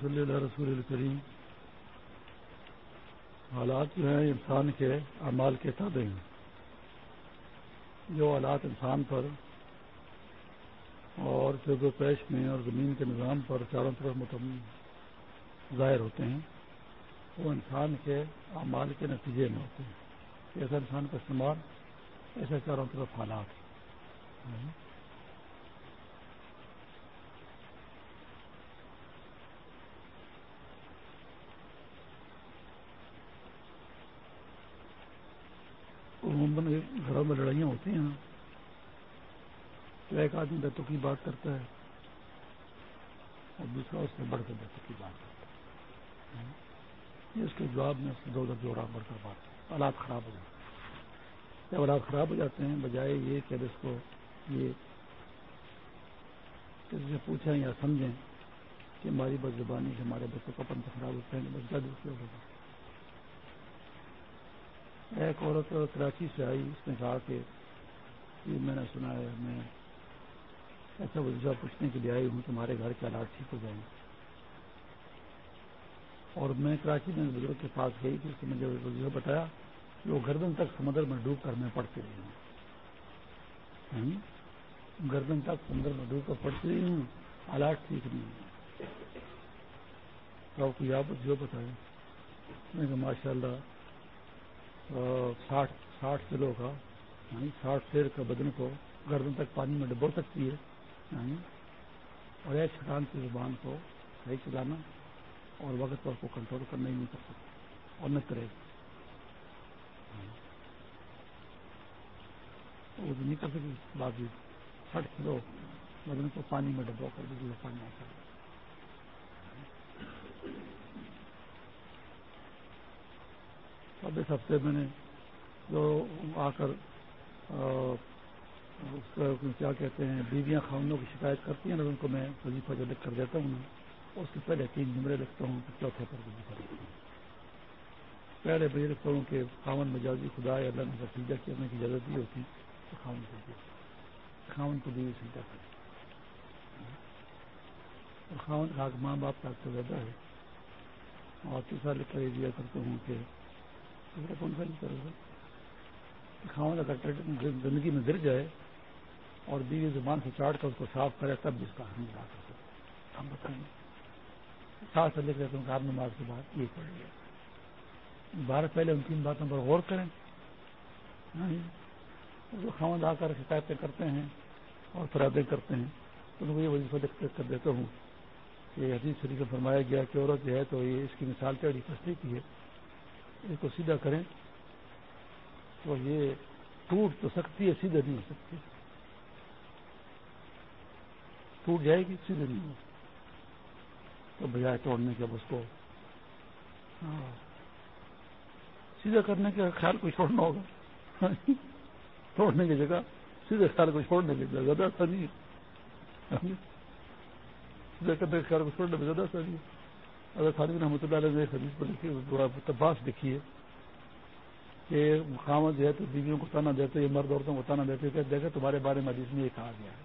صلی اللہ رسول الکریم حالات جو ہیں، انسان کے اعمال کے تابع ہیں۔ جو حالات انسان پر اور و پیش میں اور زمین کے نظام پر چاروں طرف متم ظاہر ہوتے ہیں، وہ انسان کے اعمال کے نتیجے میں ہوتے ہیں۔ ایسا انسان کا استعمال ایسے چاروں طرف حالات عموماً گھروں میں لڑائیاں ہوتی ہیں۔ تو ایک آدمی بیتوں کی بات کرتا ہے اور دوسرا اس میں بڑھ کر بیتوں کی بات کرتا ہے۔ اس کے جواب میں اس دو جوڑا بڑھ کر بات حالات خراب ہو جاتے ہیں۔ جب حالات خراب ہو جاتے ہیں، بجائے یہ کہ اس کو یہ کسی سے پوچھیں یا سمجھیں کہ ہماری بد زبانی سے ہمارے بچوں کا پن خراب ہوتے ہیں، بس جد ہوگا ایک عورت کراچی سے آئی، اس نے کہا کہ میں نے سنا ہے، میں ایسا وظیفہ پوچھنے کے لیے آئی ہوں، تمہارے گھر کے حالات ٹھیک ہو جائیں۔ اور میں کراچی میں بزرگ کے پاس گئی تھی اس نے مجھے وظیفہ بتایا کہ وہ گردن تک سمندر میں ڈوب کر میں پڑھتی رہی ہوں۔ گردن تک سمندر میں ڈوب کر پڑھتی رہی ہوں، حالات ٹھیک نہیں ہیں۔ تو آپ کو یاد بتائیں، میں کہ ماشاء اللہ ساٹھ ساٹھ کلو کا یعنی ساٹھ شیر کا بدن کو گردن تک پانی میں ڈبو سکتی ہے یعنی اور ایک چھٹان کی زبان کو صحیح چلانا اور وقت پر کو کنٹرول کرنا ہی نہیں کر سکتا، اور نہ کرے۔ وہ نہیں کر سکتی باقی ساٹھ کلو بدن کو پانی میں ڈبو کر دیجیے، پانی آ اب اس ہفتے میں نے جو آ کر کیا کہتے ہیں، بیویاں خاندوں کی شکایت کرتی ہیں نا ان کو میں وظیفہ جو لکھ کر دیتا ہوں، اس سے پہلے تین نمبرے لکھتا ہوں چوتھے پر وظیفہ لکھتا ہوں۔ پہلے میں یہ لکھتا ہوں کہ خاون مجازی، خدا یا اللہ نے سیدھا کرنے کی اجازت دی ہوتی تو خاون کو دی خاون کو بھی سیدھا کر خاون کا ماں باپ کا زیادہ ہے۔ اور تیسرا لکھ کر یہ دیا کرتا ہوں کہ کون اگر زندگی میں گر جائے اور بیوی زبان سے چاٹ کر اس کو صاف کرے، تب بھی اس کا ہم کر سکتے ہم بتائیں گے۔ ساتھ لکھ رہتے ہیں آپ نماز کے بعد یہ پڑھ لیا۔ بار پہلے ان تین باتوں پر غور کریں۔ ہاں جی۔ خاون آ کر شکایتیں کرتے ہیں اور فرادیں کرتے ہیں۔ تو میں یہ وظیفہ لکھ کر دیتا ہوں کہ حدیث شریف میں فرمایا گیا کہ عورت جو ہے تو یہ اس کی مثال ٹیڑھی پستی کی ہے۔ اس کو سیدھا کریں تو یہ ٹوٹ تو سکتی ہے، سیدھا نہیں ہو سکتی۔ ٹوٹ جائے گی سیدھے نہیں ہو۔ تو بجائے توڑنے کے اب اس کو ہاں، سیدھا کرنے کا خیال کو چھوڑنا ہوگا۔ توڑنے کی جگہ سیدھے خیال کو چھوڑنے کی جگہ زیادہ اچھا نہیں ہے ہاں جی؟ سیدھا کرنے کے خیال کو چھوڑنے میں زیادہ اچھا نہیں ہے۔ اگر خالد رحمۃ اللہ علیہ نے حدیث پر لکھی تباس لکھی ہے کہ خامد جو ہے تو بیویوں کو تانا دیتے یہ مرد عورتوں کو تانا دیتے، کہ دیکھے تمہارے بارے میں حدیث میں یہ کہا گیا ہے۔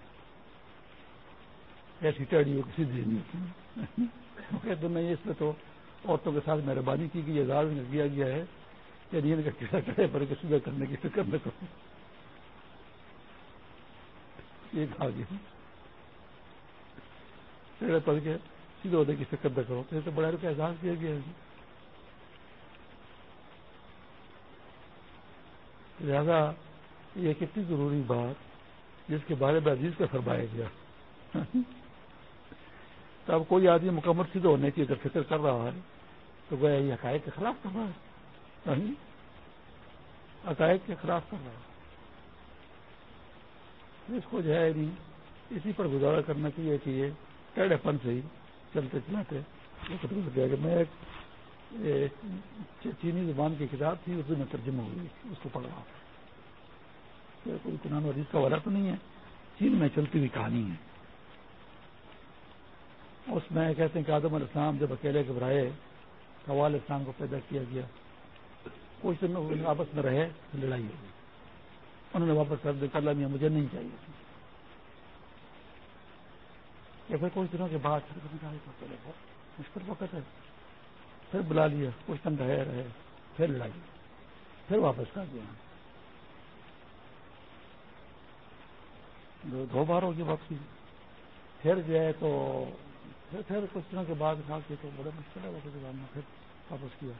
ایسی ٹیڑی کسی دن نہیں کہتے نہیں اس میں تو عورتوں کے ساتھ مہربانی کی گئی، اعزاز کیا گیا ہے کہ نیند کا کیڑا کڑے پر کے کسی کرنے کی فکر نہ کرو۔ یہ کہا گیا۔ پڑھ کے سیدھے ہونے کی فکر نہ کرو۔ تو بڑا کا احساس کیا گیا ہے۔ لہذا یہ کتنی ضروری بات جس کے بارے میں عزیز کا فرمایا گیا۔ تو اب کوئی آدمی مکمل سیدھے ہونے کی اگر فکر کر رہا ہے، تو وہ یہ عقائد کے خلاف کر رہا ہے۔ عقائد کے خلاف کر رہا ہے۔ اس کو جو ہے یعنی اسی پر گزارا کرنا چاہیے کہ یہ ٹیڑھے پن سے ہی چلتے چلاتے کہ میں ایک چینی زبان کی کتاب تھی، اردو میں ترجمہ ہوئی، اس کو پڑھ رہا تھا کوئی قرآن عزیز کا والا تو نہیں ہے، چین میں چلتی ہوئی کہانی ہے۔ اس میں کہتے ہیں کہ آدم السلام جب اکیلے گھبرائے قوال اسلام کو پیدا کیا گیا۔ کچھ دن آپس میں رہے، لڑائی ہو گئی۔ انہوں نے واپس کر دیا اللہ مجھے نہیں چاہیے پھر کچھ دنوں کے بعد مشکل وقت ہے۔ پھر بلا لیا، کچھ دن رہے رہے، پھر لڑائی پھر واپس کر دیا۔ دو بار ہوگی واپسی۔ پھر جو ہے تو پھر پھر کچھ دنوں کے بعد کھا کے تو بڑا مشکل ہے واپس پھر واپس کیا۔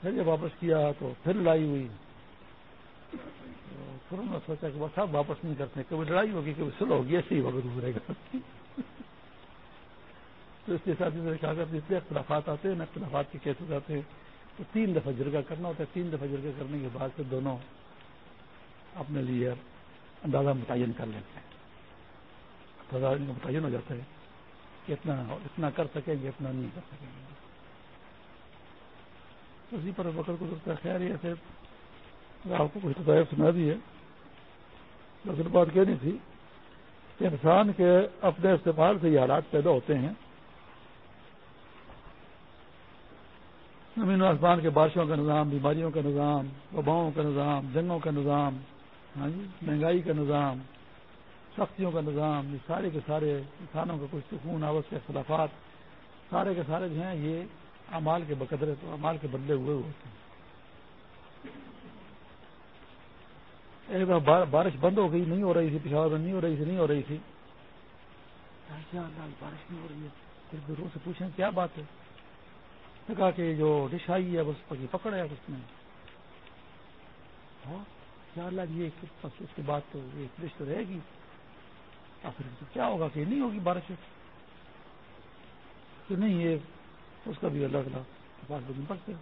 پھر جب واپس کیا تو پھر لڑائی ہوئی۔ پھر انہوں نے سوچا کہ بس سب واپس نہیں کرتے، کبھی لڑائی ہوگی، کبھی سلو ہوگی، ایسے ہی وقت گزرے گا۔ تو اس کے ساتھ کہا کرتے اتنے اختلافات آتے ہیں نا اختلافات کے کیسے جاتے ہیں، تو تین دفعہ جرگا کرنا ہوتا ہے۔ تین دفعہ جرگا کرنے کے بعد پھر دونوں اپنے لیے اندازہ متعین کر لیتے ہیں۔ ان کا متعین ہو جاتا ہے کہ اتنا اتنا کر سکیں گے، اتنا نہیں کر سکیں گے۔ اسی پر وقت گزرتا خیر ہی ایسے آپ کو کچھ تدائف سنا دی ہے، لیکن بات کہنی تھی کہ انسان کے اپنے استعمال سے یہ حالات پیدا ہوتے ہیں۔ زمین و آسمان کے بارشوں کا نظام، بیماریوں کا نظام، وباؤں کا نظام، جنگوں کا نظام ہاں جی مہنگائی کا نظام، سختیوں کا نظام، یہ سارے کے سارے انسانوں کا کچھ سکون، آوس کے اختلافات، سارے کے سارے جو ہیں، یہ امال کے بقدرے تو امال کے بدلے ہوئے ہوتے ہیں۔ ایک بار بارش بند ہو گئی نہیں ہو رہی تھی پشاور میں نہیں ہو رہی تھی نہیں ہو رہی تھی بارش نہیں ہو رہی ہے پھر روز سے پوچھیں کیا بات ہے کہا کہ جو ڈش آئی ہے بس پکی پکڑ ہے اس میں کیا اللہ یہ اس کے بعد تو یہ ڈش تو رہے گی آخر کیا ہوگا کہ نہیں ہوگی بارش کہ نہیں یہ اس کا بھی اللہ تعالیٰ پاس بدن پڑتے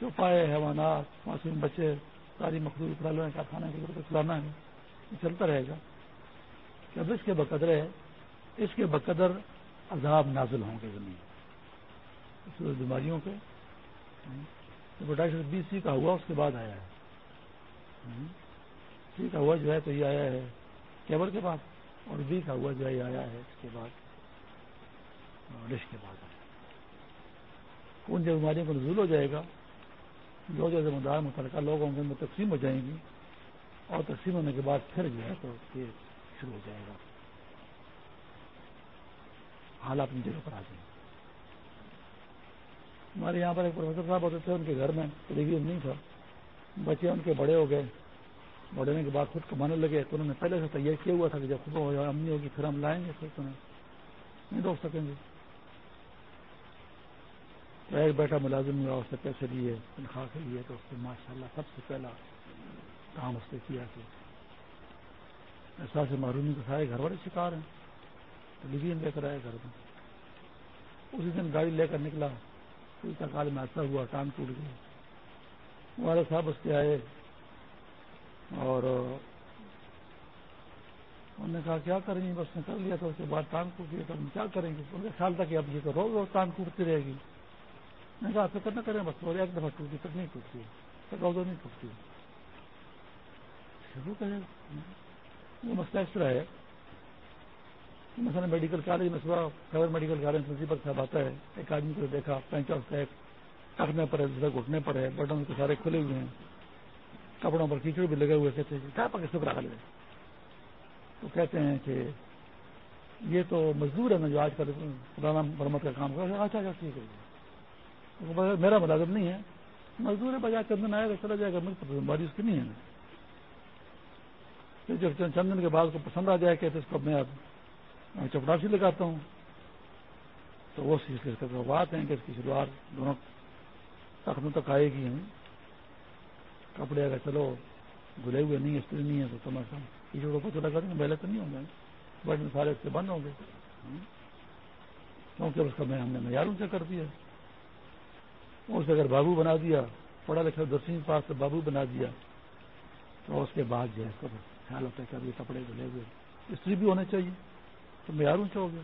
جو پائے حیوانات معصوم بچے ساری مخصوص پڑھا کا کھانا کی ضرورت کھلانا ہے، یہ چلتا رہے گا۔ کہ اب اس کے بقدر ہے، اس کے بقدر عذاب نازل ہوں گے زمین بیماریوں کے۔ ڈاکٹر بی سی کا ہوا، اس کے بعد آیا ہے۔ سی کا ہوا جو ہے تو یہ آیا ہے کیبل کے بعد، اور بی کا ہوا جو ہے آیا ہے اس کے بعد۔ ڈش کے بعد۔ ان جو بیماریوں کو نزول ہو جائے گا جو جو ذمہ دار متعلقہ لوگوں کے اندر تقسیم ہو جائیں گی اور تقسیم ہونے کے بعد پھر جو ہے تو یہ شروع ہو جائے گا۔ حال اپنی جگہ پر آ جائیں۔ ہمارے یہاں پر ایک پروفیسر صاحب ہوتے تھے، ان کے گھر میں ٹیلی نہیں تھا۔ بچے ان کے بڑے ہو گئے۔ بڑھنے کے بعد خود کمانے لگے، تو انہوں نے پہلے سے تیار کیا ہوا تھا کہ جب خود امنی ہوگی، پھر ہم لائیں گے، پھر تو نہیں روک سکیں گے۔ ایک بیٹا ملازم ہوا اس سے پیسے لیے تنخواہ کے لیے، تو اس سے ماشاء اللہ سب سے پہلا کام اس نے کیا کہ ایسا سے معرومی کے سارے گھر والے شکار ہیں۔ ٹیلی ویژن لے کر آئے گھر میں۔ اسی دن گاڑی لے کر نکلا۔ کوئی کال میں ایسا ہوا، ٹانگ ٹوٹ گیا والد صاحب اس کے آئے اور انہوں نے کہا، کیا کریں گے بس نے کر لیا تھا اس کے بعد ٹانگ ٹوٹ گیا تو ہم کیا کریں گے؟ ان کا خیال تھا کہ اب یہ تو روز روز ٹانگ ٹوٹتی رہے گی۔ میں کہا فکر نہ کریں، بس روز ایک دفعہ ٹوٹتی پھر نہیں ٹوٹتی پھر روز نہیں ٹوٹتی شروع کرے وہ مسئلہ اس طرح ہے مثلا میڈیکل کالج میں صبح خبر میڈیکل کالج پرنسپل صاحب آتا ہے، ایک آدمی کو دیکھا پینچ اور سیک ٹکنے پر ہے دوسرا گھٹنے پر ہے، بٹن کے سارے کھلے ہوئے ہیں، کپڑوں پر کیچڑ بھی لگے ہوئے کہتے ہیں کیا پکے سکھ لے تو کہتے ہیں کہ یہ تو مزدور ہے نا جو آج کل پرانا مرمت کا کام کر اچھا اچھا ٹھیک ہے۔ میرا ملازم نہیں ہے، مزدور ہے بجائے چندن آئے گا چلا جائے گا، مجھے بیماری اس کی نہیں ہے۔ پھر جب چندن کے بعد کو پسند آ جائے کہ اس کو میں اب چپڑاسی لگاتا ہوں، تو وہ سلسلے بات ہے کہ اس کی شروعات دونوں تختوں تک آئے گی کپڑے اگر چلو دھلے ہوئے نہیں، استری نہیں ہے تو کم از کم کسی کو چلا کر پہلے تو نہیں ہوں گے۔ بٹن سارے اس سے بند ہوں گے۔ کیونکہ اس کا میں ہم نے معیار ان سے کر دیا۔ اسے اگر بابو بنا دیا پڑھا لکھا دسویں پاس سے بابو بنا دیا، تو اس کے بعد جو ہے اس کا خیال ہوتا ہے کہ اب یہ کپڑے دھلے ہوئے، استری بھی ہونے چاہیے۔ تو معیار اونچا ہو گیا۔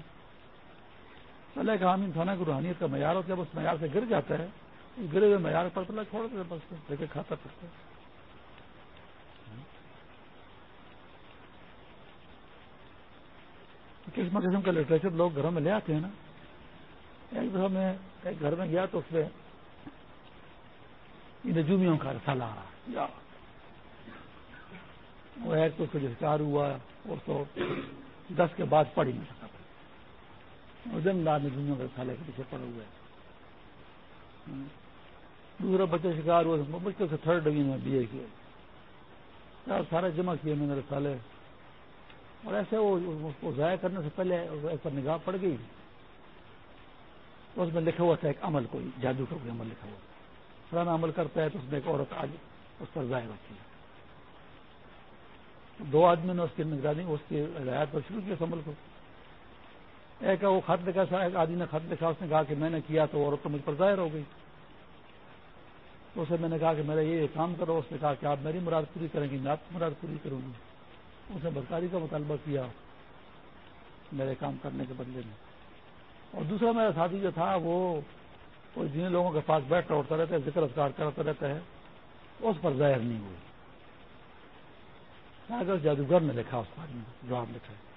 پہلے ایک عام انسان کو روحانیت کا معیار ہوتا ہے اس معیار سے گر جاتا ہے، گرے ہوئے معیار پر پہلے چھوڑ دیتے بس دیکھے کھاتا پڑتا قسم قسم کا لٹریچر لوگ گھروں میں لے آتے ہیں نا۔ ایک دفعہ میں ایک گھر میں گیا تو اس میں نجومیوں کا رسالہ۔ آ وہ ایک تو اس کو جسکار ہوا، اور تو دس کے بعد پڑھ ہی نہیں سکتا دار نے دنیا کے سالے کے پیچھے پڑے ہوئے دوسرا بچہ شکار ہوا، مشکل سے تھرڈ ڈویژن میں بی اے کیا۔ سارے جمع کیے میں نے رسالے۔ اور ایسے وہ ضائع کرنے سے پہلے اس پر نگاہ پڑ گئی۔ تو اس میں لکھا ہوا تھا ایک عمل، کوئی جادو کا کوئی عمل لکھا ہوا۔ تھا پرانا عمل کرتا ہے تو اس میں ایک عورت آج اس پر ظاہر ہوتی ہے۔ دو آدمی نے اس کی نگرانی، اس کی ہدایت پر شروع کیا اس عمل کو۔ ایک وہ خط لکھا تھا، ایک آدمی نے خط لکھا، اس نے کہا کہ میں نے کیا تو عورت تو مجھ پر ظاہر ہو گئی۔ تو اسے میں نے کہا کہ میرا یہ کام کرو، اس نے کہا کہ آپ میری مراد پوری کریں گی، میں آپ کی مراد پوری کروں گی۔ اس نے برکاری کا مطالبہ کیا میرے کام کرنے کے بدلے میں۔ اور دوسرا میرا ساتھی جو تھا، وہ جن لوگوں کے پاس بیٹھ کر اٹھتا رہتا ہے، ذکر اذکار کرتا رہتا ہے، اس پر ظاہر نہیں ہوئی۔ اگر جادوگر نے لکھا، اس آدمی کو جواب لکھا۔ ہے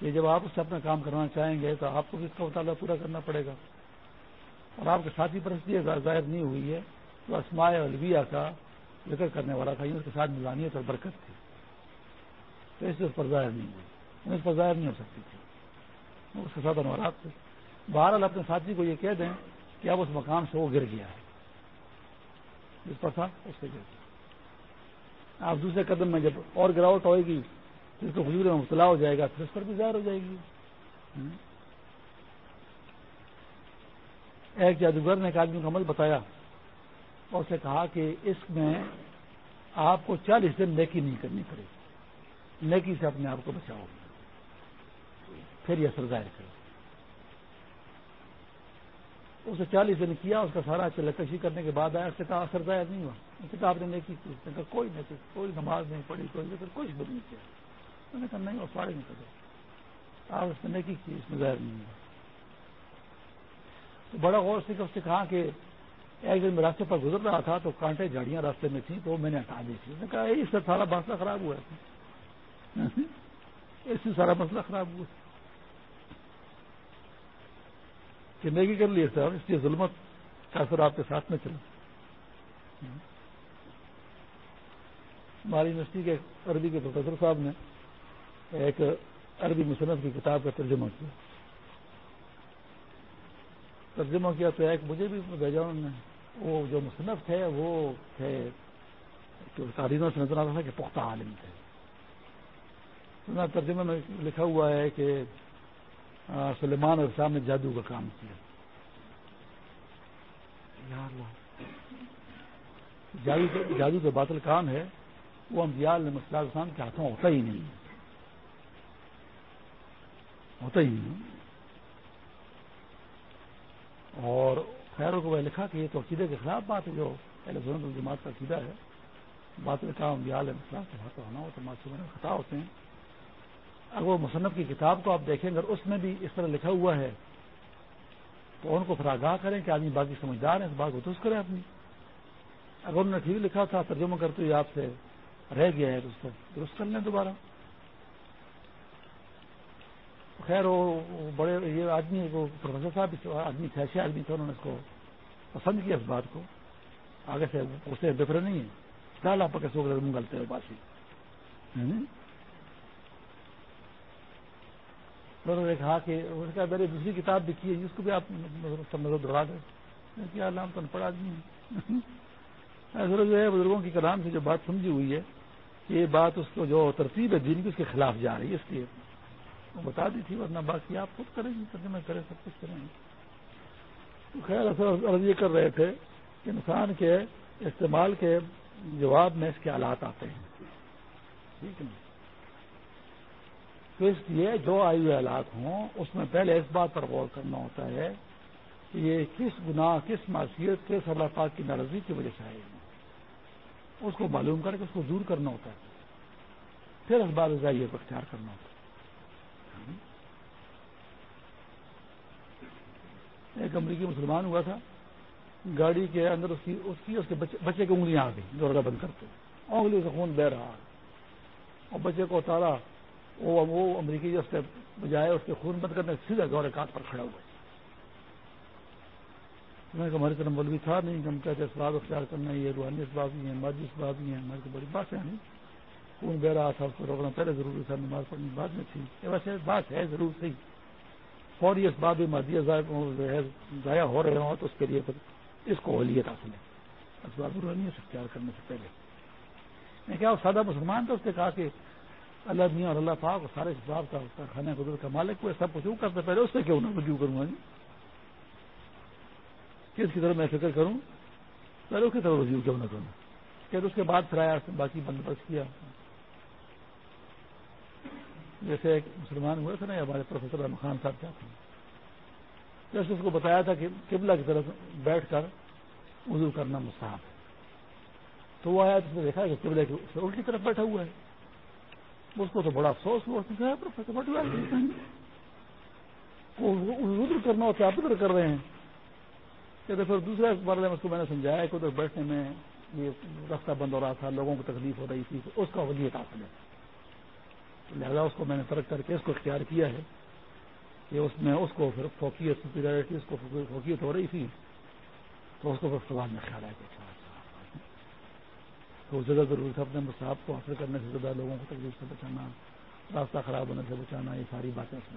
کہ جب آپ اس سے اپنا کام کرنا چاہیں گے تو آپ کو بھی اس کا مطالعہ پورا کرنا پڑے گا۔ اور آپ کے ساتھی پرستی ظاہر نہیں ہوئی ہے تو اسماء الویہ کا ذکر کرنے والا تھا یعنی اس کے ساتھ ملانیت اور برکت تھی۔ تو اس سے اس پر ظاہر نہیں ہوئی۔ یعنی اس پر ظاہر نہیں ہو سکتی تھی۔ اس کے ساتھ انوارات تھے۔ بہرحال اپنے ساتھی کو یہ کہہ دیں کہ اب اس مقام سے وہ گر گیا ہے؟ جس پر تھا، اس سے گر گیا۔ آپ دوسرے قدم میں جب اور گراوٹ ہوئے گی جس کو حضور میں مبتلا ہو جائے گا، پھر اس پر بھی ظاہر ہو جائے گی۔ ایک جادوگر نے ایک آدمی کو عمل بتایا اور اسے کہا کہ اس میں آپ کو چالیس دن نیکی نہیں کرنی پڑے گی۔ نیکی سے اپنے آپ کو بچاؤ۔ پھر یہ اثر ظاہر اسے چالیس دن کیا، اس کا سارا اچھا چلکشی کرنے کے بعد آیا اس سے کہا اثر ظاہر نہیں ہوا۔ کتاب نے نیکی کی اس نے کہا، کوئی نہیں کوئی نماز نہیں پڑھی، کوئی ذکر کچھ بھی نہیں کیا۔ میں نے کہا، نہیں، وہ پاڑے نہیں کرے آپ اس نے نیکی کی اس میں ظاہر نہیں ہوا۔ تو بڑا غور سے اس سے کہا کہ ایک دن میں راستے پر گزر رہا تھا تو کانٹے جھاڑیاں راستے میں تھیں تو وہ میں نے ہٹا دی تھی۔ اس نے کہا، اس سے سارا مسئلہ خراب ہوا ہے۔ اس سے سارا مسئلہ خراب ہوا۔ کہ نیکی کر لیے سر اس لیے ظلمت کا اثر آپ کے ساتھ میں چلا ہماری یونیورسٹی کے عربی کے پروفیسر صاحب نے ایک عربی مصنف کی کتاب کا ترجمہ کیا۔ ترجمہ کیا تو ایک مجھے بھی بھیجا انہوں نے۔ وہ جو مصنف تھے، وہ تھے تعلیموں سے نظر آتا تھا کہ پختہ عالم تھے۔ ترجمے میں لکھا ہوا ہے کہ سلیمان اور صاحب نے جادو کا کام کیا۔ جادو کا باطل کام ہے۔ وہ نے مسئلہ خان کے ہاتھوں ہوتا ہی نہیں۔ ہوتا ہی نہیں۔ اور خیروں کو وہ لکھا کہ یہ تو عقیدے کے خلاف بات ہے جو پہلے الجماعت کا عقیدہ ہے۔ باطل کام امبیال مسئلہ کے ہاتھوں ہونا ہو تو معصوم خطا ہوتے ہیں۔ اگر وہ مصنف کی کتاب کو آپ دیکھیں، اگر اس میں بھی اس طرح لکھا ہوا ہے، تو ان کو پھر آگاہ کریں کہ آدمی باقی سمجھدار ہیں، اس بات کو درست کریں اپنی اگر انہوں نے ٹھیک لکھا تھا، ترجمہ کرتے ہوئے آپ سے رہ گیا ہے، تو اس کو درست کر لیں دوبارہ۔ خیر، وہ بڑے یہ آدمی وہ پروفیسر صاحب آدمی تھے ایسے آدمی تھے، انہوں نے اس کو پسند کیا اس بات کو۔ آگے سے اسے بفر نہیں ہے فی الحال آپ کیسے منہ گلتے ہوئے باسی انہوں نے کہا کہ اس کا میری دوسری کتاب بھی کی ہے جس کو بھی آپ نظر دوڑا دیں۔ کیا نام تو پڑھا آدمی جو ہے، بزرگوں کی کلام سے جو بات سمجھی ہوئی ہے کہ یہ بات اس کو جو ترتیب ہے دین کی، اس کے خلاف جا رہی ہے، اس لیے وہ بتا دی تھی، ورنہ باقی آپ خود کریں گے، ترجمہ کریں، سب کچھ کریں گے۔ خیر، اصل عرض یہ کر رہے تھے کہ انسان کے استعمال کے جواب میں اس کے آلات آتے ہیں۔ ٹھیک ہے۔ تو اس لیے جو آئی ہوئے حالات ہوں، اس میں پہلے اس بات پر غور کرنا ہوتا ہے کہ یہ کس گناہ، کس معاشیت کس اللہ پاک کی ناراضی کی وجہ سے آئے ہیں۔ اس کو معلوم کر کے اس کو دور کرنا ہوتا ہے۔ پھر اس بات ذائقے کو اختیار کرنا ہوتا ہے۔ ایک امریکی مسلمان ہوا تھا، گاڑی کے اندر اس کی اس کی، اس کے بچے کی انگلیاں آ گئی جو بند کرتے انگلی سے خون بہ رہا۔ اور بچے کو اتارا۔ وہ وہ امریکی جو اس کے بجائے اس کے خون بند کرنے سیدھا گورے کات پر کھڑا ہوا میں ہماری طرح مولوی تھا نہیں، ہم کہتے اسباب اختیار کرنا یہ روحانی اسباب بھی ہیں، مادی اسباب بھی ہیں، ہماری تو بڑی بات ہے نہیں خون بہ رہا تھا، اس کو روکنا پہلے ضروری تھا، نماز پڑھنی بعد میں تھی۔ ویسے بات ہے، ضرور صحیح فوری اسباب مادی ضائع ہو رہے ہوں، تو اس کے لیے پھر اس کو اہلیت حاصل ہے۔ اسباب روحانیت اختیار کرنے سے پہلے۔ میں کیا سادہ مسلمان تھا، اس نے کہا کہ اللہ میاں اور اللہ پاک اور سارے اسباب کا کھانے قدرت کا مالک کو سب کچھ کرتے پہلے اس سے کیوں نہ رجوع کروں گا جی کس کی طرف میں فکر کروں؟ پہلے اس کی طرف رجوع کیوں نہ کروں؟ کہ اس کے بعد پھر آیا، باقی بندوبست کیا۔ جیسے ایک مسلمان ہوئے تھے نا ہمارے پروفیسر رحم خان صاحب چاہتے ہیں جیسے اس کو بتایا تھا کہ قبلہ کی طرف بیٹھ کر وضو کرنا مستحب ہے۔ تو وہ آیا نے دیکھا کہ قبلہ کی الٹی طرف بیٹھا ہوا ہے۔ اس کو تو بڑا افسوس ہوا وضو کرنا ہوتا آپ ادھر کر رہے ہیں؟ کہ پھر دوسرے بارے میں اس کو میں نے سمجھایا کہ ادھر بیٹھنے میں یہ رستہ بند ہو رہا تھا، لوگوں کو تکلیف ہو رہی تھی اس کا ولیت حاصل ہے۔ لہذا اس کو میں نے ترک کر کے اس کو اختیار کیا ہے کہ اس میں اس کو پھر فوکیت سپیریٹی اس کو فوکیت ہو رہی تھی، تو اس کو پھر سوال میں خیال آیا تو زیادہ ضروری تھا اپنے مصحف کو حاصل کرنے سے زیادہ لوگوں کو تکلیف سے بچانا، راستہ خراب ہونے سے بچانا، یہ ساری باتیں اس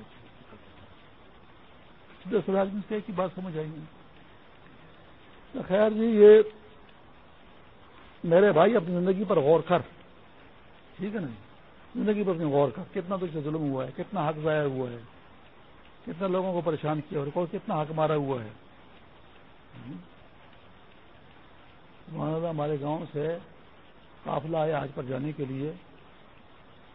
میں کی بات سمجھ آئی گی خیر جی یہ میرے بھائی اپنی زندگی پر غور کر۔ ٹھیک ہے نا جی؟ زندگی پر اپنی غور کر۔ کتنا تجھ سے ظلم ہوا ہے، کتنا حق ضائع ہوا ہے، کتنا لوگوں کو پریشان کیا اور کتنا حق مارا ہوا ہے۔ ہمارے گاؤں سے قافلہ آیا آج پر جانے کے لیے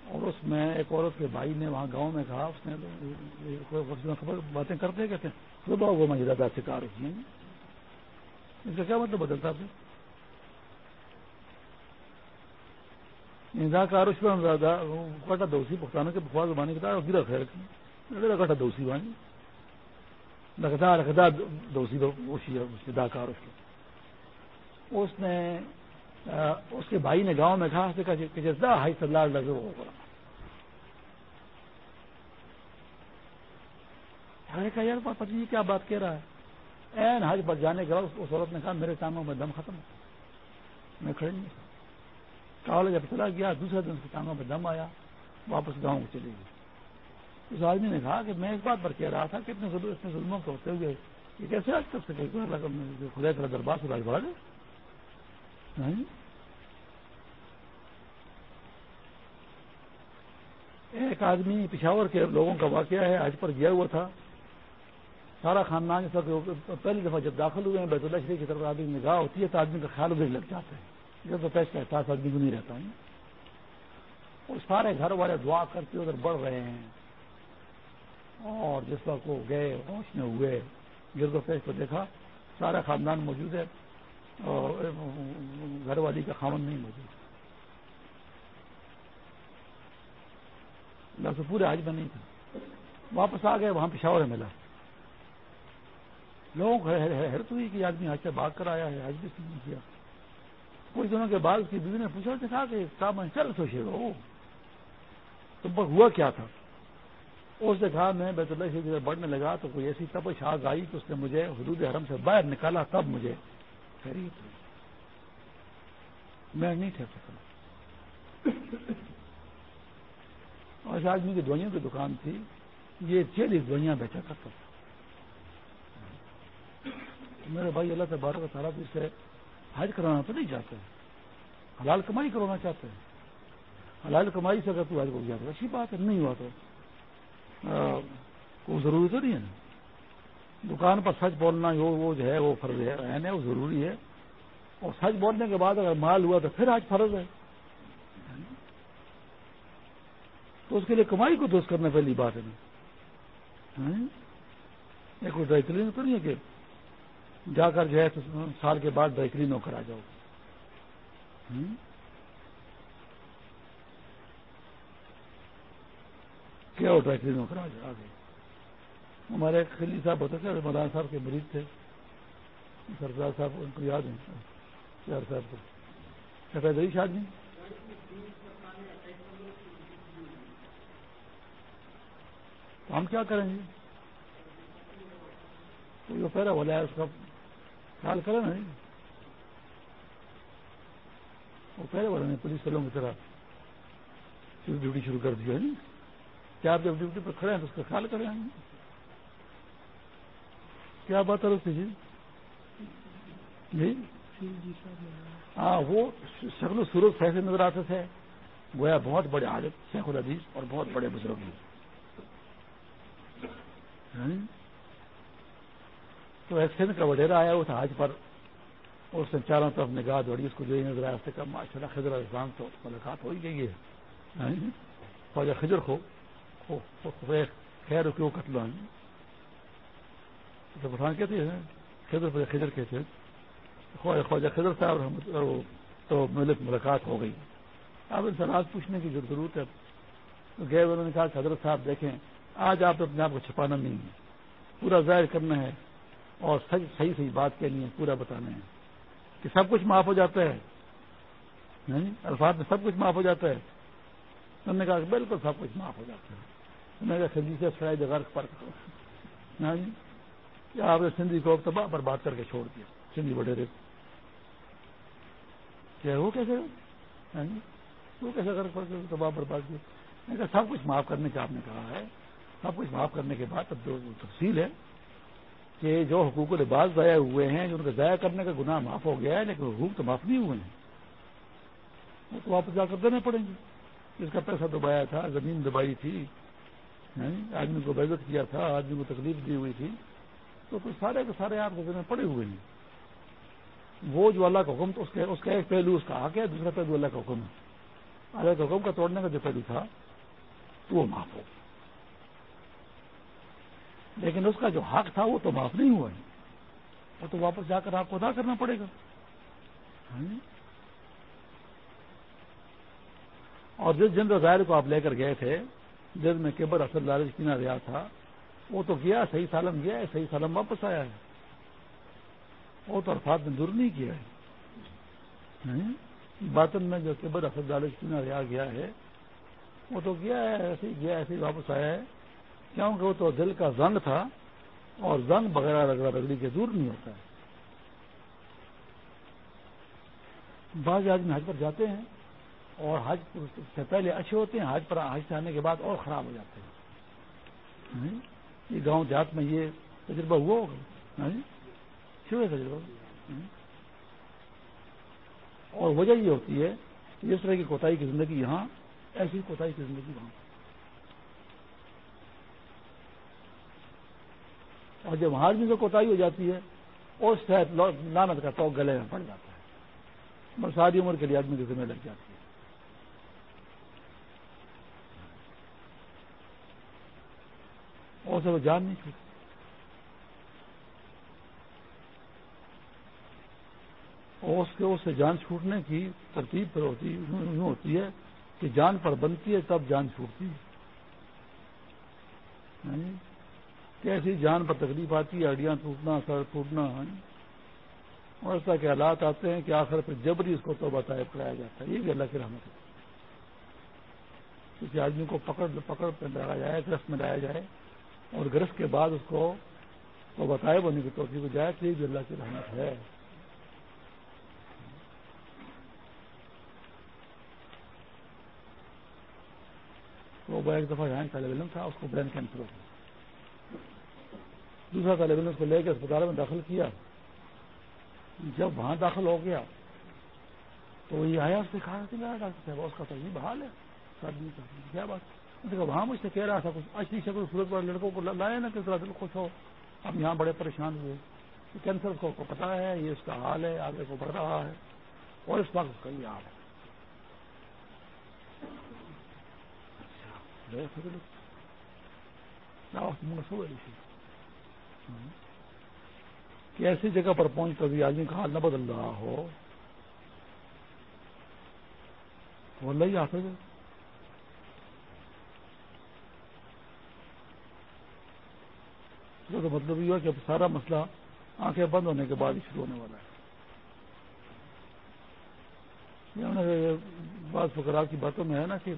اور اس میں ایک عورت کے بھائی نے وہاں گاؤں میں کہا، اس نے خبر، باتیں کرتے کہتے ہیں صبح وہ میں زیادہ شکار ہوئی جی۔ ہیں اس کا کیا مطلب بدلتا پھر اندا کا روش میں کٹا دوسی پختانوں کے بخار زبانی کا گرا خیر کٹا دوسی بانی۔ رکھتا رکھتا دوسی اس دا کا اس نے اس کے بھائی نے گاؤں میں کہا کہ جزا ہائی سلار لگے وہ کہا، یار پتی جی کیا بات کہہ رہا ہے۔ این حج پر جانے کے بعد اس عورت نے کہا، میرے ٹانگوں میں دم ختم میں کھڑے نہیں۔ کالج جب چلا گیا، دوسرے دن اس کے ٹانگوں میں دم آیا، واپس گاؤں کو چلے گئی۔ اس آدمی نے کہا کہ میں اس بات پر کہہ رہا تھا کہ اتنے ظلموں کو ہوتے ہوئے یہ کیسے آج کر سکے؟ خدا کر دربار سے راج بڑھا دے۔ ایک آدمی پشاور کے لوگوں کا واقعہ ہے، آج پر گیا ہوا تھا۔ سارا خاندان پہلی دفعہ جب داخل ہوئے ہیں، بیت اللہ شریف کی طرف آدمی نگاہ ہوتی ہے تو آدمی کا خیال ادھر لگ جاتا ہے۔ جب تو پیسہ احساس آدمی کو نہیں رہتا ہے۔ اور سارے گھر والے دعا کر کے ادھر بڑھ رہے ہیں۔ اور جس وقت وہ گئے، ہوش میں ہوئے، گرد و پیش کو دیکھا، سارا خاندان موجود ہے۔ اور گھر والی کا خامن نہیں موجود۔ تو پورے آج میں نہیں تھا۔ واپس آ گئے، وہاں پشاور ملا۔ لوگوں کو حیرت ہوئی کہ آدمی آج سے بھاگ کر آیا ہے آج بھی نہیں کیا۔ کچھ دنوں کے بعد اس کی بیوی نے پوچھا کہا کہ کام چل سوچے گا تو ہوا کیا تھا؟ اس نے کہا، میں بیت اللہ سے بڑھنے لگا تو کوئی ایسی تپش آگ آئی کہ اس نے مجھے حدود حرم سے باہر نکالا، تب مجھے خرید میں نہیں ٹھہر سکتا اور اس آدمی کی دوائیوں کی دکان تھی۔ یہ چیلیس دوائیاں بیچا کرتا تھا۔ میرے بھائی اللہ سے بارہ کا سارا سے حج کرانا تو نہیں چاہتے حلال کمائی کرانا چاہتے ہیں۔ حلال کمائی سے اگر تو حج کو جاتا اچھی بات ہے، نہیں ہوا تو کوئی ضروری تو نہیں ہے۔ دکان پر سچ بولنا وہ جو ہے، وہ فرض ہے وہ ضروری ہے۔ اور سچ بولنے کے بعد اگر مال ہوا تو پھر آج فرض ہے۔ تو اس کے لیے کمائی کو دوست کرنا پہلی بات ہے۔ کوئی ڈرائی کلین تو نہیں ہے کہ جا کر جو ہے سال کے بعد ڈرائی کلین ہو کر آ جاؤ۔ ہاں؟ کیا ہو ڈرائی کلین ہو کر آ گئے ہمارے خلی صاحب ہوتے تھے مولانا صاحب کے مریض تھے۔ سرکار صاحب، ان کو یاد ہیں۔ چار صاحب کو۔ سفید شادی جی؟ تو ہم کیا کریں گے تو جو پہلا والا ہے، اس کا خیال کریں نا وہ پہلے والے نے پولیس والوں کی طرح ڈیوٹی شروع کر دی ہے جی۔ کیا آپ جب ڈیوٹی پر کھڑے ہیں تو اس کا خیال کریں کیا بات ہے جی؟ جی؟ ہاں وہ شکل و صورت سے نظر آتے تھے۔ گویا بہت بڑے عالم، شیخ العدیز اور بہت بڑے بزرگ ہیں۔ ہاں جی؟ تو ایک سندھ کا وڈیرا آیا اس حاج پر۔ اس نے چاروں طرف نگاہ دوڑی، اس کو جو نظر آیا، اس ماشاء اللہ خضر السلام تو ملاقات ہو ہی گئی ہے۔ ہاں جی؟ خواجہ خجر کو خیر کیوں قتل تو پٹھان کہتے ہیں، خضر خجر کہتے ہیں۔ خواجہ خضر صاحب تو ملاقات ہو گئی۔ اب ان سے پوچھنے کی جو ضرورت ہے، تو گئے انہوں نے کہا کہ حضرت صاحب دیکھیں، آج آپ اپنے آپ کو چھپانا نہیں ہے۔ پورا ظاہر کرنا ہے اور صحیح صحیح بات کہنی ہے، پورا بتانا ہے کہ سب کچھ معاف ہو جاتا ہے۔ الفاظ میں سب کچھ معاف ہو جاتا ہے۔ انہوں نے کہا کہ بالکل سب کچھ معاف ہو جاتا ہے۔ میں نے کہا سندھی سے سڑائی جگہ پر۔ آپ نے سندھی کو تباہ پر بات کر کے چھوڑ دیا۔ سندھی وڈیرے کیا وہ کیسے ہاں جی۔ وہ کیسے کر تباہ پر بات کیا میں کہا، سب کچھ معاف کرنے کا آپ نے کہا ہے۔ سب کچھ معاف کرنے کے بعد اب جو تفصیل ہے کہ جو حقوق الباس ضائع ہوئے ہیں، جو ان کا ضائع کرنے کا گناہ معاف ہو گیا ہے، لیکن حقوق تو معاف نہیں ہوئے ہیں۔ وہ تو واپس جا کر دینے پڑیں گے۔ جس کا پیسہ دبایا تھا، زمین دبائی تھی۔ ہاں جی۔ آدمی کو بےزت کیا تھا، آدمی کو تکلیف دی ہوئی تھی۔ تو پھر سارے کے سارے آپ کے پڑے ہوئے ہیں۔ وہ جو اللہ کا حکم تو اس کا ایک پہلو اس کا حق ہے، دوسرا پہلو اللہ کا حکم ہے۔ اللہ کے حکم کا توڑنے کا جو پہلو تھا، تو وہ معاف ہو لیکن اس کا جو حق تھا، وہ تو معاف نہیں ہوا ہے۔ وہ تو واپس جا کر آپ کو ادا کرنا پڑے گا۔ ہاں جی؟ اور جس جن ظاہر کو آپ لے کر گئے تھے، جس میں کیبر اصل لالچ پینا رہا تھا وہ تو گیا، صحیح سالم گیا ہے، صحیح سالم واپس آیا ہے۔ وہ تو ارفات نے دور نہیں کیا ہے۔ ہاں؟ باطن میں جو کیبر اصل لالچ گیا ہے، وہ تو گیا ہے، ایسے ہی گیا، ایسے ہی واپس آیا ہے۔ کیونکہ وہ تو دل کا زنگ تھا اور زنگ بغیر رگڑا رگڑی کے دور نہیں ہوتا ہے۔ بعض آدمی حج پر جاتے ہیں اور حج سے پہلے اچھے ہوتے ہیں، حج پر حج سے آنے کے بعد اور خراب ہو جاتے ہیں۔ ہاں؟ یہ گاؤں دیہات میں یہ تجربہ ہوا ہوگا۔ ہاں جی؟ کیوں ہے تجربہ۔ ہاں جی؟ اور وجہ یہ ہوتی ہے کہ جس طرح کی کوتاہی کی زندگی یہاں، ایسی کوتاہی کی زندگی وہاں۔ اور جب ہار بھی سے کوتاہی ہو جاتی ہے اس شاید لانت کا تو گلے میں پڑ جاتا ہے۔ بس ساری عمر کے لیے آدمی کی ذمہ لگ جاتی ہے۔ اور سے وہ جان نہیں چھوٹتی اور اس کے اس سے جان چھوٹنے کی ترتیب پر ہوتی ہوتی ہے کہ جان پر بنتی ہے تب جان چھوٹتی ہے۔ ہاں جی؟ کیسی جان پر تکلیف آتی ہے ہڈیاں ٹوٹنا، سر ٹوٹنا ہاں جی؟ اور ایسا کہ حالات آتے ہیں کہ آخر پہ جبری اس کو تو بتایا کرایا جاتا ہے۔ یہ بھی اللہ کی رحمت ہے۔ کسی آدمی کو پکڑ پکڑ پہ لایا جائے گرست میں لایا جائے۔ اور گرست کے بعد اس کو تو بتائے بنے کی توفیق کو جائے تو یہ بھی اللہ کی رحمت ہے۔ تو وہ ایک دفعہ یہاں طالب علم تھا، اس کو برین کینسر ہو گیا دوسرا طالب علم اس کو لے کے اسپتال میں داخل کیا۔ جب وہاں داخل ہو گیا، تو یہ آیا، اس سے کہا کہ ڈاکٹر صاحب اس کا تو یہ بحال ہے۔ سردی کا کیا بات۔ وہاں مجھ سے کہہ رہا تھا، کچھ اچھی شکل صورت پر لڑکوں کو لائے نا کس طرح دل خوش ہو۔ اب یہاں بڑے پریشان ہوئے کینسر کو پتا ہے، یہ اس کا حال ہے، آگے کو بڑھ رہا ہے۔ اور اس وقت اس کا یہ حال ہے کہ ایسی جگہ پر پہنچ کر بھی آدمی کا حال نہ بدل رہا ہو۔ وہ اللہ ہی حافظ ہے۔ تو مطلب یہ ہوا کہ اب سارا مسئلہ آنکھیں بند ہونے کے بعد ہی شروع ہونے والا ہے۔ بعض فکرات کی باتوں میں ہے نا کہ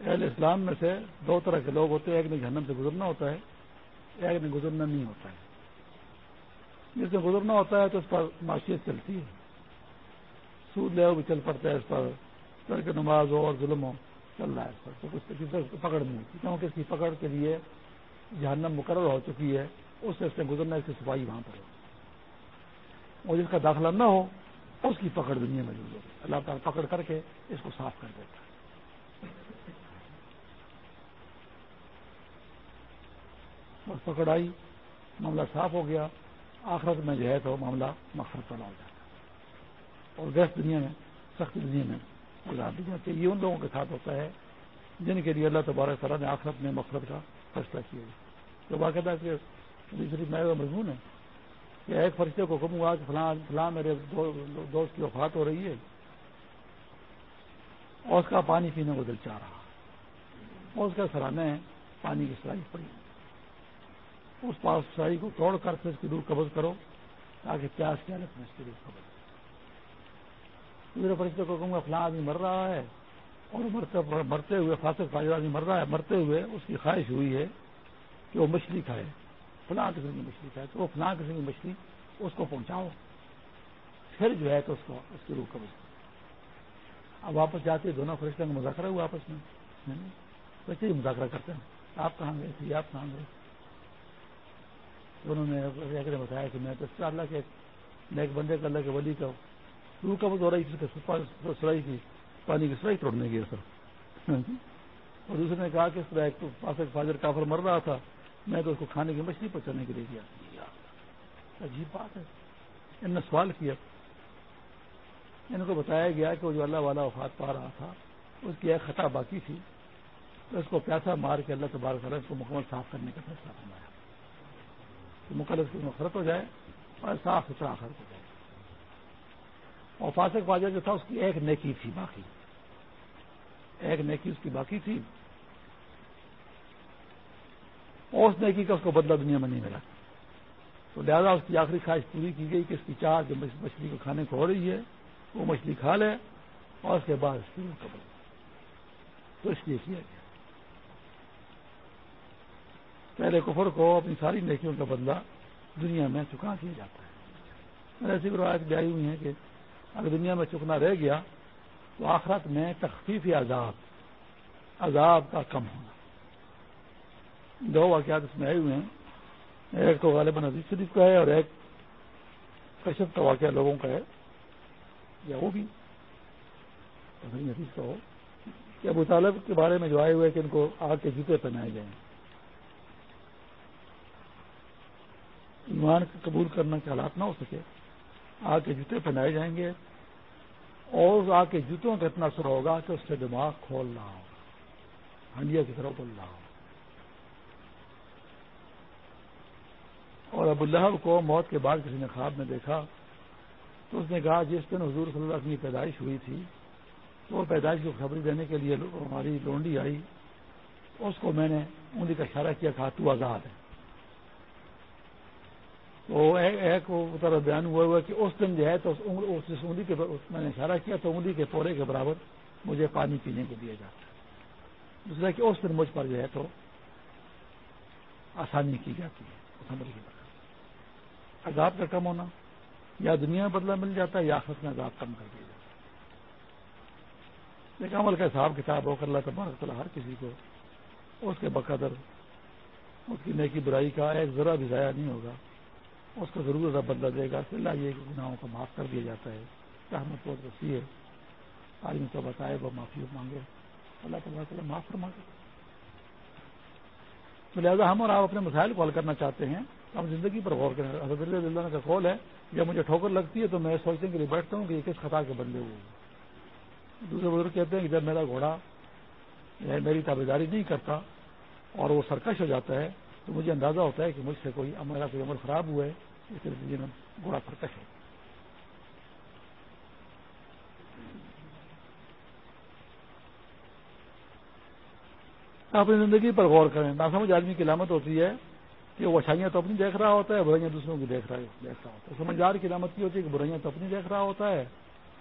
اہل اسلام میں سے دو طرح کے لوگ ہوتے ہیں، ایک نے جہنم سے گزرنا ہوتا ہے، ایک میں گزرنا نہیں ہوتا ہے۔ جس میں گزرنا ہوتا ہے تو اس پر معاشیت چلتی ہے۔ سود لے بھی چل پڑتا ہے اس پر سر کے نماز ہو اور ظلم ہو، چل رہا ہے اس پر۔ تو کچھ پکڑ نہیں ہوتی۔ کیونکہ اس کی پکڑ کے لیے جہنم مقرر ہو چکی ہے، اس سے اس نے گزرنا، اس کی صفائی وہاں پر ہو۔ اور جس کا داخلہ نہ ہو، اس کی پکڑ دنیا میں ہوگی اللہ تعالیٰ پکڑ کر کے اس کو صاف کر دیتا ہے۔ بس پکڑ آئی، معاملہ صاف ہو گیا۔ آخرت میں جو ہے تو معاملہ مقصد پیدا ہو جاتا اور گیس دنیا میں، سخت دنیا میں گزار دی جاتی ہے۔ یہ ان لوگوں کے ساتھ ہوتا ہے جن کے لیے اللہ تبارک تعالیٰ نے آخرت میں مقصد کا فیصلہ کیا جو باقاعدہ کہ دوسری میں مضمون ہے کہ ایک فرشتے کو کم ہوا کہ فلاں فلاں میرے دوست کی وفات ہو رہی ہے اور اس کا پانی پینے کو دل چاہ رہا اور اس کا سرانے پانی کی سرائی پڑی اس پاس سرائی کو توڑ کر پھر اس کی روح قبض کرو تاکہ پیاس کی حالت میں اس کی روح قبض دوسرے فرشتے کو کہوں گا فلاں آدمی مر رہا ہے اور مرتے مرتے ہوئے فاسق فاجر آدمی مر رہا ہے، مرتے ہوئے اس کی خواہش ہوئی ہے کہ وہ مچھلی کھائے۔ فلاں قسم کی مچھلی کھائے۔ تو وہ فلاں قسم کی مچھلی اس کو پہنچاؤ۔ پھر جو ہے تو اس کو اس کی روح قبض۔ اب واپس جاتے دونوں فرشتوں کا مذاکرہ ہوا آپس میں۔ ویسے ہی مذاکرہ کرتے ہیں۔ آپ کہاں گئے تھے؟ آپ کہاں گئے؟ انہوں نے بتایا کہ میں تو اللہ کے ایک بندے کا اللہ کے ولی کا روح قبض ہو رہی تھی سرائی کی پانی کی سرائی توڑنے گیا سر ہاں جی۔ اور دوسرے نے کہا کہ اس طرح ایک پاس ایک فاجر کافر مر رہا تھا، میں تو اس کو کھانے کی مچھلی پہنچانے کے لیے گیا عجیب بات ہے۔ ان نے سوال کیا۔ ان کو بتایا گیا کہ وہ جو اللہ والا وفات پا رہا تھا، اس کی ایک خطا باقی تھی۔ تو اس کو پیسہ مار کے اللہ تبارک اس کو مکمل صاف کرنے کا فیصلہ فرمایا۔ کہ مکمل اس کی مفرت ہو جائے اور صاف ستھرا آخر ہو جائے۔ اور فاسق واجہ جو تھا، اس کی ایک نیکی تھی باقی۔ ایک نیکی اس کی باقی تھی۔ اور اس نیکی کا اس کو بدلہ دنیا میں نہیں ملا۔ تو لہذا اس کی آخری خواہش پوری کی گئی کہ اس کی چار جو مچھلی کو کھانے کو ہو رہی ہے، وہ مچھلی کھا لے اور اس کے بعد اس کی قبل تو اس لیے کیا گیا۔ پہلے کفر کو اپنی ساری نیکیوں کا بدلہ دنیا میں چکا کیا جاتا ہے۔ ایسی روایت بھی آئی ہوئی ہیں کہ اگر دنیا میں چکنا رہ گیا تو آخرت میں تخفیف عذاب عذاب کا کم ہونا۔ دو واقعات اس میں آئے ہوئے ہیں۔ ایک تو غالباً عزیز شریف کا ہے اور ایک کشپ کا واقعہ لوگوں کا ہے، یا وہ بھی۔ حدیث کا ہو۔ کہ ابو طالب کے بارے میں جو آئے ہوئے کہ ان کو آگ کے جوتے پہنائے جائیں ایمان قبول کرنے کے حالات نہ ہو سکے، آگ کے جوتے پہنائے جائیں گے۔ اور آگ کے جوتوں کا اتنا اثر ہوگا کہ اس سے دماغ کھول رہا ہو ہنڈیا کی طرف بول رہا ہو اور ابو اللہ کو موت کے بعد کسی نے خواب میں دیکھا تو اس نے کہا، جس دن حضور صلی اللہ علیہ وسلم کی پیدائش ہوئی تھی، تو وہ پیدائش کو خبر دینے کے لیے ہماری لونڈی آئی۔ اس کو میں نے انگلی کا اشارہ کیا، کہا، تو آزاد ہے۔ تو ایک طرح بیان ہوا ہوا کہ اس دن جو ہے تو جس انگلی کے میں نے اشارہ کیا تو انگلی کے پورے کے برابر مجھے پانی پینے کو دیا جاتا ہے۔ دوسرا کہ اس دن مجھ پر جو ہے تو آسانی کی جاتی ہے عذاب کا کم ہونا، یا دنیا میں بدلہ مل جاتا ہے، یا آخر میں عذاب کم کر دیا جاتا ہے۔ عمل کا حساب کتاب ہو کر اللہ تبارک تعالیٰ ہر کسی کو اس کے بقدر اس کی نیکی برائی کا ایک ذرا بھی ضائع نہیں ہوگا۔ اس کو ضرور ذرا بدلا دے گا. اللہ یہ گناہوں کو معاف کر دیا جاتا ہے. رحمت بہت وسیع ہے. آدمی کو بتائے وہ معافی مانگے. اللہ تبارک تعالیٰ معاف کر مانگے تو لہٰذا ہم اور آپ اپنے مسائل کو حل کرنا چاہتے ہیں. ہم زندگی پر غور کریں. حضرت اللہ کا قول ہے، جب مجھے ٹھوکر لگتی ہے تو میں سوچنے کے لیے بیٹھتا ہوں کہ یہ کس خطا کے بندے ہوئے دوسرے بزرگ کہتے ہیں کہ جب میرا گھوڑا یعنی میری تابے داری نہیں کرتا اور وہ سرکش ہو جاتا ہے تو مجھے اندازہ ہوتا ہے کہ مجھ سے کوئی میرا کوئی عمل خراب ہوا ہے اس لیے میں گھوڑا سرکش ہے۔ اپنی زندگی پر غور کریں۔ ناسمجھ آدمی کی علامت ہوتی ہے کہ وہ اچھائیاں تو اپنی دیکھ رہا ہوتا ہے، برائیاں دوسروں کی دیکھ رہا دیکھ رہا ہوتا ہے۔ سمجھدار کی علامت کی ہوتی ہے کہ برائیاں تو اپنی دیکھ رہا ہوتا ہے۔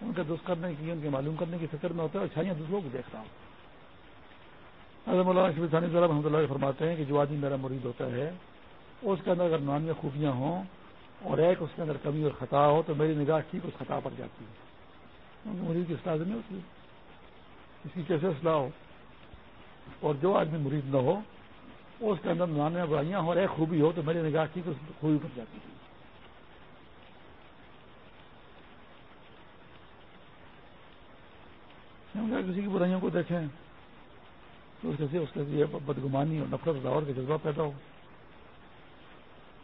ان کا دوست کرنے کی ان کے معلوم کرنے کی فکر میں ہوتا ہے، اچھائیاں دوسروں کی دیکھ رہا ہوتا ہے۔ حضرت مولانا شبیر ثانی صاحب رحمۃ اللہ فرماتے ہیں کہ جو آدمی میرا مرید ہوتا ہے، اس کے اندر اگر نانویاں خوبیاں ہوں اور ایک اس کے اندر کمی اور خطا ہو تو میری نگاہ ٹھیک اس خطا پر جاتی ہے۔ مرید کی اصلاح نہیں ہوتی۔ اس کی کیسے اصلاح ہو؟ اور جو آدمی مرید نہ ہو، اس کے اندر نانے میں برائیاں ہو رہے خوبی ہو تو میری نگاہ ٹھیک اس خوبی پر جاتی تھی کسی کی برائیوں کو دیکھیں؟ تو اس سے اس کے بدگمانی اور نفرت دور کا جذبہ پیدا ہو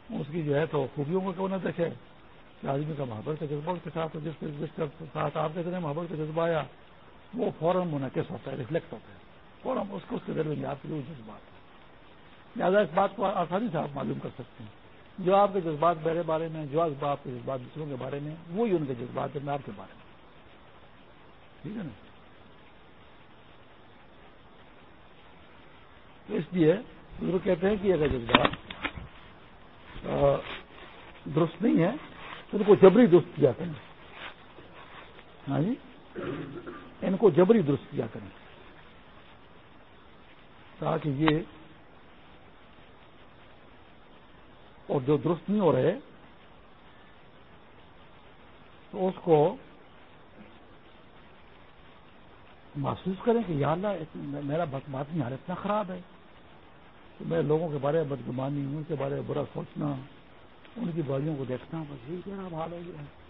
اس کی جو ہے تو خوبیوں کو کیوں نہ دیکھے؟ کہ آدمی کا محبت کا جذبہ اس کے ساتھ جس جس کے ساتھ آپ دیکھ رہے ہیں محبت کا جذبہ آیا، وہ فوراً منعقد ہوتا ہے ریفلیکٹ ہوتا ہے۔ فوراً اس کو اس کے دل میں آپ کے جذبات ہے لہٰذا اس بات کو آسانی سے آپ معلوم کر سکتے ہیں۔ جو آپ کے جذبات میرے بارے میں، جو آپ کے جذبات دوسروں کے بارے میں، وہی ان کے جذبات ہیں آپ کے بارے میں۔ ٹھیک ہے نا؟ تو اس لیے وہ کہتے ہیں کہ اگر جذبات درست نہیں ہے تو ان کو جبری درست کیا کریں۔ ہاں جی؟ ان کو جبری درست کیا کریں۔ تاکہ یہ اور جو درست نہیں ہو رہے، تو اس کو محسوس کریں کہ یا اللہ میرا بات حال اتنا خراب ہے۔ کہ میں لوگوں کے بارے میں بدگمانی، ان کے بارے میں برا سوچنا، ان کی باریوں کو دیکھنا، بس یہی کیا حال ہو گیا ہے۔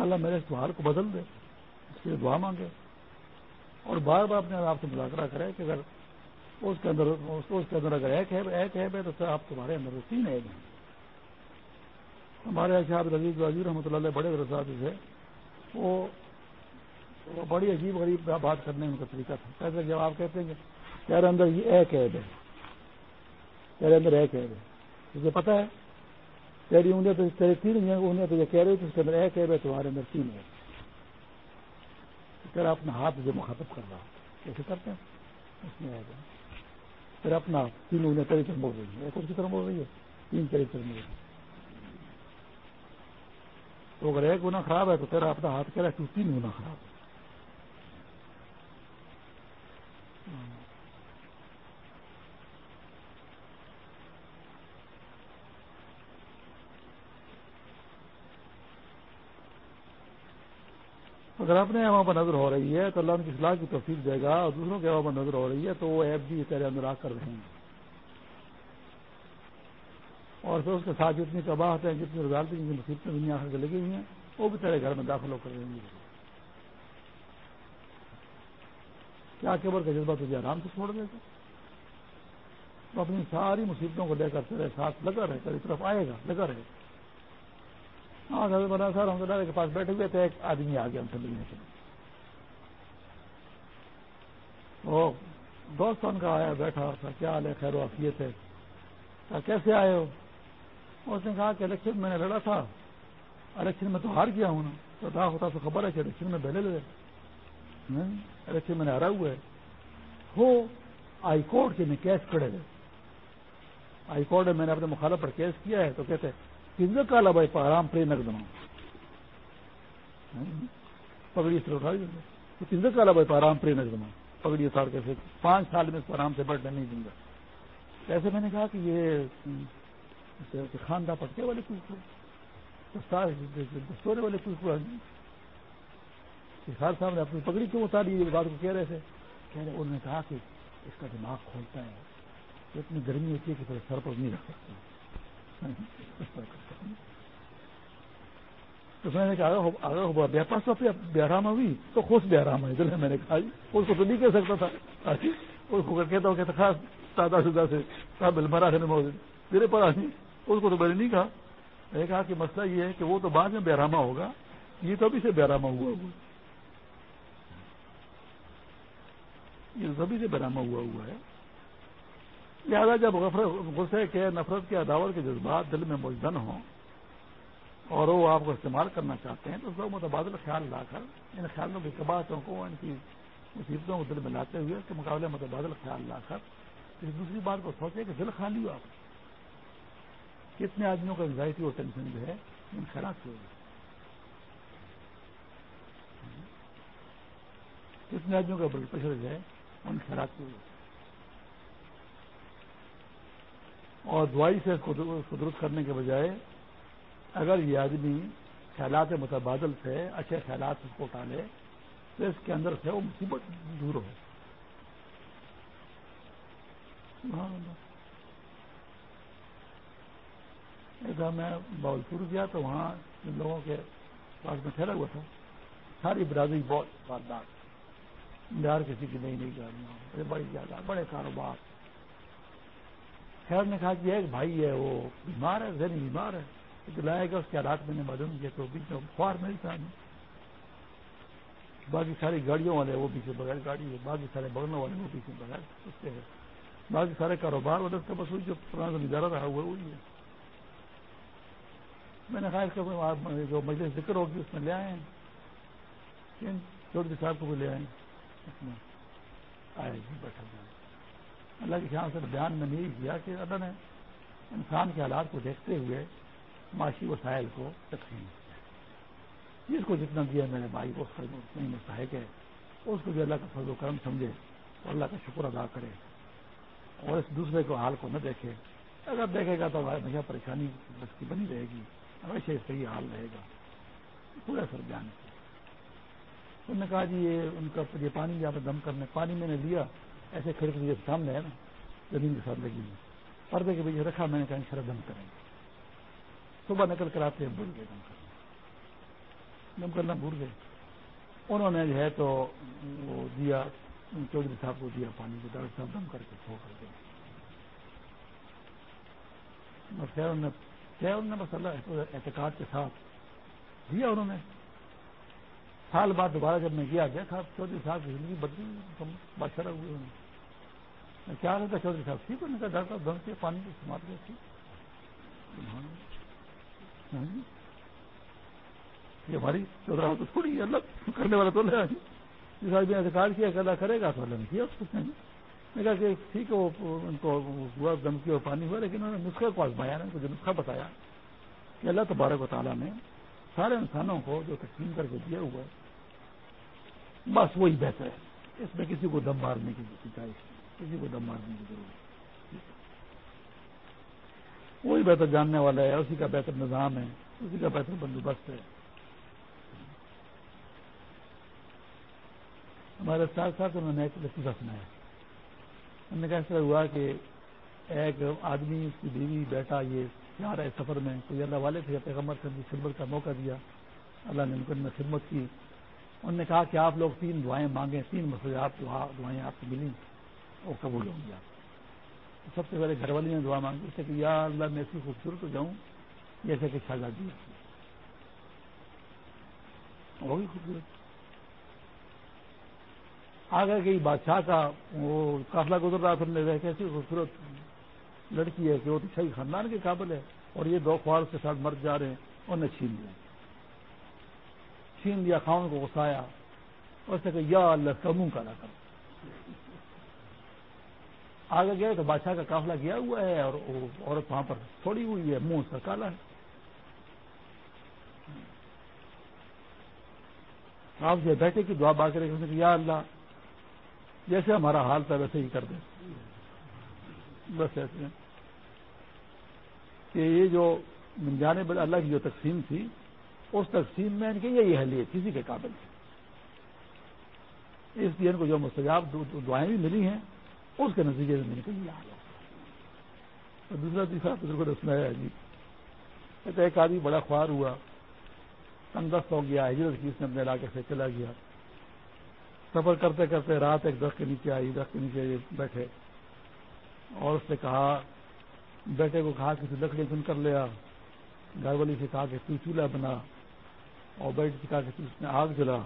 اللہ میرے اس تہوار کو بدل دے، اس کے لیے دعا مانگے۔ اور بار بار اپنے آپ سے مذاکرہ کرے کہ اگر اس کے اندر، اس کے اندر اگر ایک ہے ایک ہے تو آپ تمہارے اندر تین ایک ہیں۔ ہمارے شاہد رضیز وزیر رحمۃ اللہ علیہ بڑے رضاض ہے وہ بڑی عجیب غریب بات کرنے میں کا طریقہ تھا۔ کیسے جب آپ کہتے ہیں کہ تیرے اندر یہ ایک عیب ہے تیرے اندر ایک عیب ہے تجھے پتا ہے؟ تیری انگلیاں تو تیری تین انگلیاں تو یہ کہہ رہی تھی اس کے اندر ایک عیب ہے تمہارے اندر تین ہے تیرا اپنا ہاتھ جو مخاطب کر رہا ہوں۔ کیسے کرتے ہیں؟ اس میں عیب ہے۔ پھر اپنا تین انگلیاں تیری طرف بول رہی ہے ایک اس کی طرف بول رہی ہے، تین تیری طرف بول رہی ہے تو اگر ایک گنا خراب ہے تو تیرا اپنا ہاتھ کہہ رہا ہے تو تین گنا خراب ہے اگر اپنے ہوا پر نظر ہو رہی ہے تو اللہ ان کی اصلاح کی توفیق دے گا اور دوسروں کے ہوا پر نظر ہو رہی ہے تو وہ ایپ بھی تیرے اندر آ کر رہیں گے۔ اور پھر اس کے ساتھ جتنی کباہت ہیں، جتنی رضالتیں جتنی مصیبتیں دنیا آخر کے لگی ہوئی ہیں، وہ بھی تیرے گھر میں داخل ہو کر رہیں گی کیا قبر کا جذبہ تجھے آرام سے چھوڑ دے گا تو اپنی ساری مصیبتوں کو لے کر تیرے ساتھ لگا رہے تیری طرف آئے گا، لگا رہے گا۔ ہاں حضرت بنا صاحب رحمۃ اللہ کے پاس بیٹھے ہوئے تھے، ایک آدمی آ گیا ہم سے ملنے کے لیے۔ وہ دوست ان کا آیا، بیٹھا تھا کیا حال ہے؟ خیر و آفیت ہے۔ کیسے آئے ہو؟ اس نے کہا کہ الیکشن میں نے لڑا تھا۔ الیکشن میں تو ہار گیا ہوں نا۔ تو تھا ہوتا تو خبر ہے کہ الیکشن میں بہلے لگے ہاں، الیکشن میں نے ہارا ہوا ہے۔ ہو ہائی کورٹ کے میں کیس کھڑے گئے ہائی کورٹ میں میں نے اپنے مخالف پر کیس کیا ہے۔ تو کہتے کنگ کالا بھائی آرام پری نقدما پگڑی سے اٹھا تو کنگ کالا بھائی آرام پری نقدما پگڑی ساڑ کے پانچ سال میں اس کو آرام سے بیٹھنے نہیں دوں گا۔ ایسے میں نے کہا کہ یہ خاندان پٹکے والے کچھ دستورے والے کچھ ہر صاحب نے اپنی پگڑی کیوں اتاری؟ بات کو کہہ رہے تھے۔ کہہ رہے، انہوں نے کہا کہ اس کا دماغ کھولتا ہے۔ اتنی گرمی ہوتی ہے کہ پھر سر پر نہیں رکھ سکتا تو میں نے کہا بے پاس بےآرام ہوئی تو خوش بے آرام ہے دل میں نے کہا اس کو تو نہیں کہہ سکتا تھا اس کو کہتا ہوں کہ خاص سادہ سدا سے قابل مرا ہے میرے پر آدمی اس کو تو میں نے نہیں کہا میں نے کہا کہ مسئلہ یہ ہے کہ وہ تو بعد میں بےراما ہوگا، یہ تو ابھی سے بےراما ہوا ہوا یہ سبھی سے بےراما ہوا ہوا ہے۔ لہٰذا جب غصے کے، نفرت کے، عداوت کے جذبات دل میں ملزن ہوں اور وہ آپ کو استعمال کرنا چاہتے ہیں، تو اس متبادل خیال لا کر ان خیالوں کی قباطوں کو، ان کی مصیبتوں کو دل میں لاتے ہوئے اس کے مقابلے متبادل خیال لا کر اس دوسری بات کو سوچے کہ دل خالی ہو آپ کتنے آدمیوں کا انزائٹی اور ٹینشن جو ہے، ان خیالات سے ہوگی کتنے آدمیوں کا بلڈ پریشر جو ہے، ان خیالات سے ہوگی اور دوائی سے اس کو درست کرنے کے بجائے اگر یہ آدمی خیالات متبادل سے اچھے خیالات اس کو ٹالے تو اس کے اندر سے وہ مصیبت دور ہو۔ ایسا میں باولپور گیا تو وہاں جن لوگوں کے پاس میں ٹھہرا ہوا تھا۔ ساری برادری بہت واردات بہار کسی کی نئی نئی گاڑیاں بڑی زیادہ بڑے کاروبار۔ خیر نے کہا کہ ایک بھائی ہے، وہ بیمار ہے، ذہنی بیمار ہے۔ لائے گا، اس کے حالات میں نے معلوم کیا تو بیچ میں خوار نہیں تھا۔ باقی ساری گاڑیوں والے وہ پیچھے بغیر گاڑی ہے، باقی سارے بغلوں والے وہ پیچھے بغیر اس ہے باقی سارے کاروبار والے اس کا بس جو پرانا نظارہ رہا ہوا وہی ہے۔ میں نے کہا اس کا جو مجھے ذکر ہوگی، اس میں لے آئے ہیں چودھری صاحب کو بھی لے آئے اس میں آئے جی بیٹھا اللہ کی خیال سے بیان میں نہیں کیا کہ اللہ نے انسان کے حالات کو دیکھتے ہوئے معاشی وسائل کو تقسیم کیا۔ جس کو جتنا دیا میں نے بھائی کو اس کا نہیں مستحق ہے۔ اس کو جو اللہ کا فضل و کرم سمجھے اور اللہ کا شکر ادا کرے۔ اور اس دوسرے کو حال کو نہ دیکھے۔ اگر دیکھے گا تو ہمیشہ پریشانی بس کی بنی رہے گی۔ ہمیشہ صحیح حال رہے گا۔ پورا سر بیان۔ کیا انہوں نے کہا جی یہ ان کا یہ پانی یہاں پہ دم کرنے، پانی میں نے لیا۔ ایسے کھڑکی سامنے ہے نا، زمین کے ساتھ لگی ہوئی پردے کے پیچھے رکھا میں نے کہا شرح دم کریں گے۔ صبح نکل کر آتے ہیں، بھول گئے، دم کرنا۔ دم کرنا بھول گئے۔ انہوں نے جو ہے تو وہ دیا، چودھری صاحب کو دیا پانی کو ڈاکٹر صاحب دم کر کے کھو کر دیا۔ بس خیر، انہوں نے انہوں نے بس اللہ اعتقاد کے ساتھ دیا انہوں نے۔ سال بعد دوبارہ جب میں گیا دیکھا چودھری صاحب کی زندگی بدلی بادشاہ ہوئے انہوں میں کیا رہتا چودھری صاحب ٹھیک ہے ڈاکٹر صاحب دم کے پانی کو استعمال کیا ٹھیک۔ ہاں جی۔ یہ ہماری چودہ تو تھوڑی اللہ کرنے والا تو لے جس آدمی نے ادھکار کیا کہ اللہ کرے گا، تو اللہ نے کیا، اس کو میں کہا کہ ٹھیک ہے، وہ ان کو ہوا دمکی اور پانی ہوا، لیکن انہوں نے نسخے کو آزمایا ان کو جو نسخہ بتایا کہ اللہ تبارک و تعالیٰ نے سارے انسانوں کو جو تقسیم کر کے دیا ہوا ہے، بس وہی بہتر ہے۔ اس میں کسی کو دم مارنے کی چاہیے۔ کسی کو دم مارنے کی ضرورت وہی بہتر جاننے والا ہے، اسی کا بہتر نظام ہے، اسی کا بہتر بندوبست ہے۔ ہمارے ساتھ ساتھ انہوں نے ایک لطیفہ سنایا۔ انہوں نے کہا طرح ہوا کہ ایک آدمی، اس کی بیوی، بیٹا، یہ جا رہے سفر میں، کوئی اللہ والے تھے پیغمبر سے خدمت کا موقع دیا، اللہ نے ان کو خدمت کی۔ انہوں نے کہا کہ آپ لوگ تین دعائیں مانگیں، تین مسئلے آپ دعائیں آپ کو ملی وہ قبول ہوں گی آپ سب سے پہلے گھر والی نے دعا مانگی اسے کہ یا اللہ، میں ایسی خوبصورت ہو جاؤں جیسے کہ شہزادی جی۔ وہی خوبصورت۔ آگے گئی بادشاہ کا وہ قافلہ گزر رہا پھر رہ ایسی خوبصورت لڑکی ہے کہ وہ تو صحیح خاندان کے قابل ہے، اور یہ دو خوار کے ساتھ مر جا رہے ہیں، انہوں نے چھین لیا۔ چھین لیا خاؤں کو غسایا اور سے کہ یا اللہ کا منہ کالا آگے گئے تو بادشاہ کا قافلہ گیا ہوا ہے اور عورت وہاں پر تھوڑی ہوئی ہے، منہ اس کا کالا ہے۔ آپ جو بیٹھے کی دعا با کرے یا اللہ، جیسے ہمارا حال تھا ویسے ہی کر دیں۔ بس ایسے کہ یہ جو جانے بل اللہ کی جو تقسیم تھی، اس تقسیم میں ان کی یہی حلیت کسی کے قابل اس لیے ان کو جو مستجاب دعائیں بھی ملی ہیں۔ اس کے نتیجے میں نے کہیں آ گیا دوسرا، تیسرا بزرگ نے سنایا جی۔ کہتے ایک آدمی بڑا خوار ہوا تنگ دست ہو گیا، ہجرت کی اس نے اپنے علاقے سے چلا گیا۔ سفر کرتے کرتے رات ایک دس کے نیچے آئی دس کے نیچے بیٹھے۔ اور اس نے کہا، بیٹے کو کہا، کسی لکڑی چن کر لیا گھر والی سے کہا کہ تو چولہا بنا۔ اور بیٹھ سے کہا کہ اس نے آگ جلا۔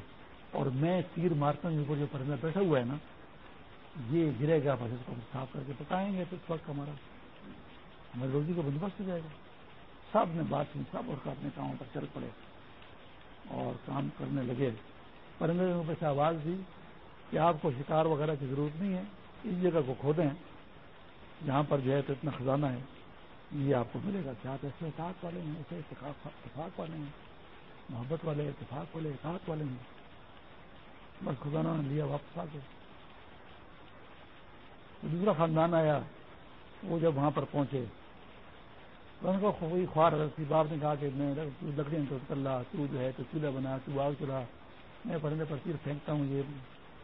اور میں تیر مارتا ہوں اوپر جو پرندہ بیٹھا ہوا ہے نا یہ گرے گا بس اس کو صاف کر کے پکائیں گے تو اس وقت ہمارا ہماری روزی کا بندوبست ہو جائے گا۔ سب نے بات سنی، سب اور اپنے کاموں پر چل پڑے اور کام کرنے لگے۔ پرندے نے پیسے آواز دی کہ آپ کو شکار وغیرہ کی ضرورت نہیں ہے، اس جگہ کو کھودیں۔ جہاں پر جو ہے تو اتنا خزانہ ہے، یہ آپ کو ملے گا۔ کیا آپ ایسے احتیاط والے ہیں، ایسے اتفاق والے ہیں؟ محبت والے، اتفاق والے احتیاط والے ہیں۔ بس خزانہ نے لیا واپس آ گئے دوسرا خاندان آیا، وہ جب وہاں پر پہنچے تو ان کو کوئی خوار تھی باپ نے کہا کہ میں لکڑیاں تو کر رہا تو جو ہے تو چولہا بنا، تو آگ چلا۔ میں پرندے پر تیر پھینکتا ہوں، یہ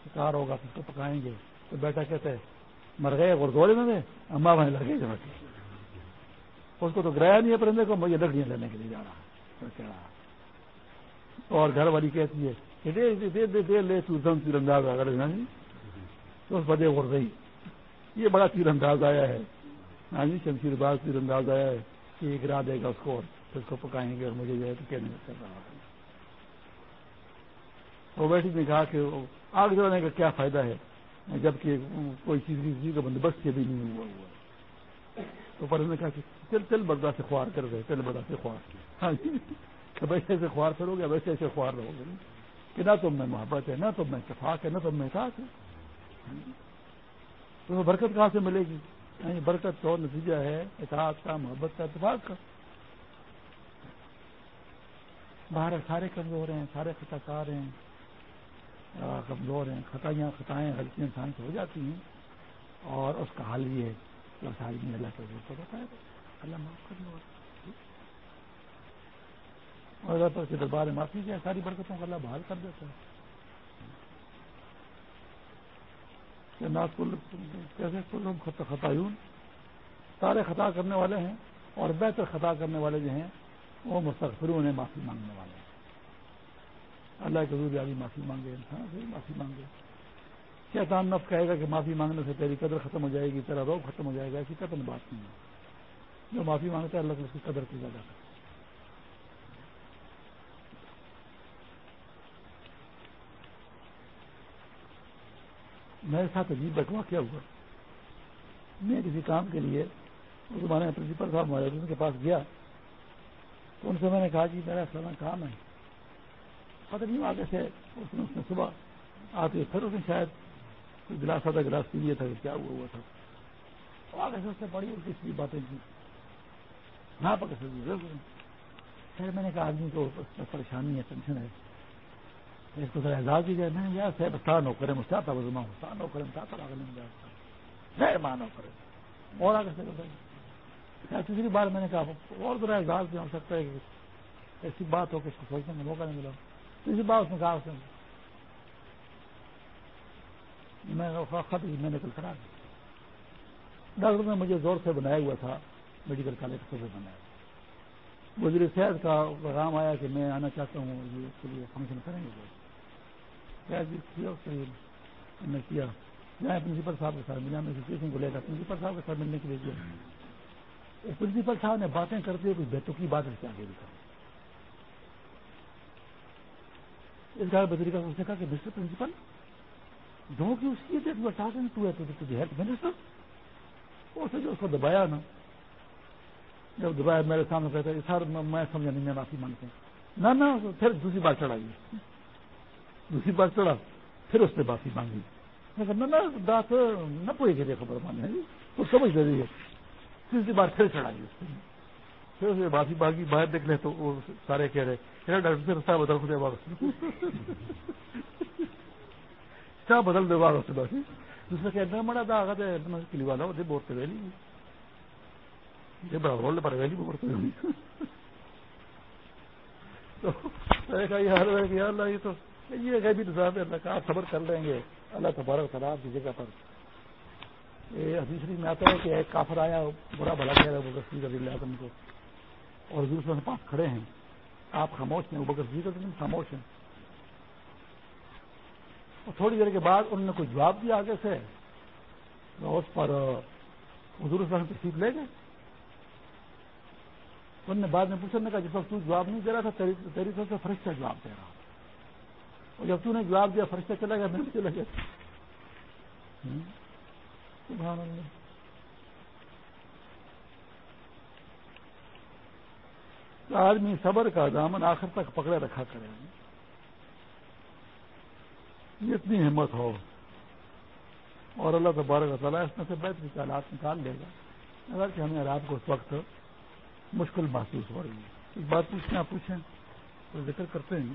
شکار ہوگا، پھر کو پکائیں گے۔ تو بیٹا کہتے مر گئے اور دورے میں؟ اماں بہن لگ گئے جمع اس کو تو گرایا نہیں ہے پرندے کو مجھے لکڑیاں لینے کے لیے جا رہا اور گھر والی کہتی ہے کہ دے دے دے لے تو تیر انداز اگر جی؟ تو اس بدے اڑ گئی یہ بڑا تیر انداز آیا ہے۔ ہاں جی شمشیر باز تیر انداز آیا ہے کہ یہ گرا دے گا اس کو پھر اس کو پکائیں گے اور مجھے جو ہے تو کہنے کر رہا وہ نے کہا کہ آگ جلانے کا کیا فائدہ ہے، جبکہ کوئی چیز کسی کا بندوبست بھی نہیں ہوا ہوا۔ تو پر نے کہا کہ چل چل بردا سے خوار کر رہے چل بردا سے خوار۔ ہاں جی، ویسے ایسے خوار کرو گے ویسے ایسے خوار رہو گے۔ کہ نہ تم میں محبت ہے، نہ تم میں اتفاق ہے، نہ تم میں احساس ہے۔ ہاں جی۔ تو برکت کہاں سے ملے گی؟ یعنی برکت تو نتیجہ ہے احساس کا، محبت کا، اتفاق کا۔ باہر سارے کمزور ہیں، سارے خطا کار ہیں کمزور ہیں، خطائیاں، خطائیں، غلطیاں انسان سے ہو جاتی ہیں۔ اور اس کا حال یہ ہے کہ ساری اللہ کے کو بتایا اللہ معاف کرنے والا اور اللہ پر کے دربار میں معافی کیا ساری برکتوں کا اللہ بحال کر دیتا ہے۔ کیسے خطایون سارے خطا کرنے والے ہیں اور بہتر خطا کرنے والے جو ہیں، وہ مستقفروں نے معافی مانگنے والے ہیں۔ اللہ کے حضور بھی معافی مانگے، انسان سے معافی مانگے۔ کیا نف کہے گا کہ معافی مانگنے سے تیری قدر ختم ہو جائے گی، تیرا روگ ختم ہو جائے گا، ایسی قدر بات نہیں ہے۔ جو معافی مانگتا ہے، اللہ کو اس کی قدر کی جاتا ہے۔ میرے ساتھ عجیب بیٹھوا کیا ہوا؟ میں کسی کام کے لیے اس زمانے میں پرنسپل صاحب ان کے پاس گیا تو ان سے میں نے کہا جی میرا فلانا کام ہے۔ پتہ نہیں آگے سے اس نے اس نے صبح آتے پھر اس نے شاید کوئی گلاس آدھا گلاس پی لیا تھا کہ کیا ہوا ہوا تھا۔ آگے سے اس نے بڑی اور کس باتیں کی۔ نہ پکڑ پھر میں نے کہا، آدمی کو پریشانی ہے، ٹینشن ہے۔ اس کو ذرا اعزاز دی جائے میں یار صاحب استاد ہو کرے مجھے آتا وزما استاد ہو کرے مجھے آگے خیر مان ہو کرے اور آگے سے بتائیے تیسری بار میں نے کہا اور ذرا اعزاز بھی ہو سکتا ہے کہ ایسی بات ہو کہ اس کو سوچنے کا موقع نہیں ملا تیسری بار اس نے کہا اس نے میں خط میں نکل کرا ڈاکٹر نے مجھے زور سے بنایا ہوا تھا میڈیکل کالج سے بنایا وزیر صحت کا پیغام آیا کہ میں آنا چاہتا ہوں یہ اس کے لیے فنکشن کریں گے جی، نے کیا۔ میں پرنسپل صاحب کے ساتھ ملا، میں سچویشن کو لے کر پرنسپل صاحب کے ساتھ ملنے کے لیے گیا۔ پرنسپل صاحب نے باتیں کرتے ہوئے کچھ بیٹوں کی بات رکھتے آگے لکھا اس کا بدری کا اس نے کہا کہ مسٹر پرنسپل، دو کی اس کی date talking to health minister اس نے جو اس کو دبایا نا، جب دبایا، میرے سامنے کہتا ہے، سر، میں سمجھا نہیں، میں معافی مانگتا ہوں۔ نہ، پھر دوسری بار چڑھائی۔ دوسری بار چڑھا، پھر اس نے معافی مانگی۔ دات نہ پوئے گی خبر مانے وہ سمجھ لے رہی ہے۔ تیسری بار پھر چڑھائی اس نے۔ پھر اس نے معافی مانگی، باہر نکلے تو وہ سارے کہہ رہے ڈاکٹر سے رستہ بدل خود کیا بدل دے باغ سے باقی دوسرے کہنا مڑا تھا آگے کلی والا، وہ بہت ویلی۔ یہ بڑا رول پر ویلی بہت اللہ، یہ تو یہ غیبی نظام اللہ کا آپ صبر کر لیں گے۔ اللہ تبارک تعالیٰ کی جگہ پر۔ یہ حدیثری میں آتا ہے کہ ایک کافر آیا، برا بھلا کہہ رہا ہے بکر صدیق رضی اللہ عنہ کو۔ اور دوسرے کے پاس کھڑے ہیں۔ آپ خاموش ہیں وہ بکر صدیق رضی خاموش ہیں۔ اور تھوڑی دیر کے بعد انہوں نے کوئی جواب دیا آگے سے۔ اس پر حضور صاحب تشریف لے گئے۔ انہوں نے بعد میں پوچھا نے کہا، جس وقت تو جواب نہیں دے رہا تھا، تیری طرف سے فرشتہ جواب دے رہا جب تو نے جواب دیا، فرشتہ چلا گیا میں چلا گیا۔ آدمی صبر کا دامن آخر تک پکڑے رکھا کرے۔ اتنی ہمت ہو۔ اور اللہ تبارک تعالیٰ اس میں سے بہتری حالات نکال لے گا۔ اگر کہ ہمیں رات کو اس وقت مشکل محسوس ہو رہی ہے۔ ایک بات پوچھنا پوچھیں تو ذکر کرتے ہیں؟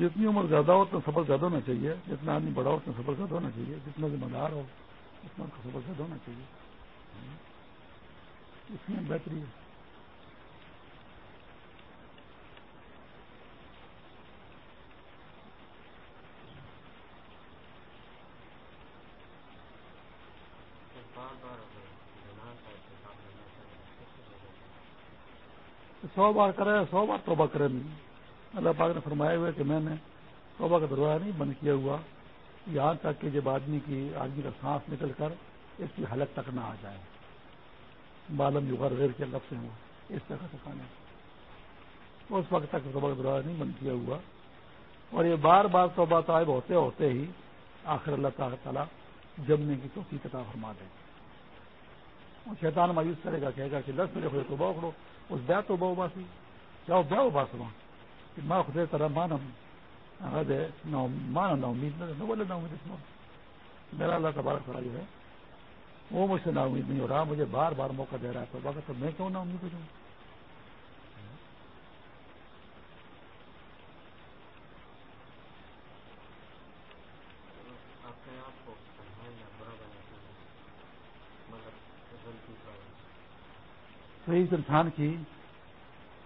جتنی عمر زیادہ ہو اتنا سفر زیادہ ہونا چاہیے۔ جتنا آدمی بڑا ہو اتنا سفر زیادہ ہونا چاہیے۔ جتنا ذمہ دار ہو اس میں کا زیادہ ہونا چاہیے۔ اس میں بہتری ہے۔ سو بار کرے، سو بار توبہ کرے۔ نہیں اللہ پاک نے فرمایا ہوا کہ میں نے توبہ کا دروازہ نہیں بند کیا ہوا، یہاں تک کہ جب آدمی کی آدمی کا سانس نکل کر اس کی حلق تک نہ آ جائے۔ بالم یوغر غیر کے لفظ ہیں وہ اس طرح سے اس وقت تک توبہ کا دروازہ نہیں بند کیا ہوا۔ اور یہ بار بار توبہ طائب ہوتے ہوتے ہی آخر اللہ تعالیٰ تعالیٰ جمنے کی توفیق عطا فرما دے۔ اور شیطان مایوس کرے گا، کہے گا کہ دس بجے توبہ اکڑو اس بیا تو بہو باسی۔ کیا بیا ہو باس کہ ماں خدے طرح مانم مانا نا امید نہ بولے نا امید اس میں میرا اللہ تبارک خرا جو ہے وہ مجھ سے نا امید نہیں ہو رہا مجھے بار بار موقع دے رہا ہے تو باقی تو میں کیوں نا امید ہو جاؤں؟ صحیح انسان کی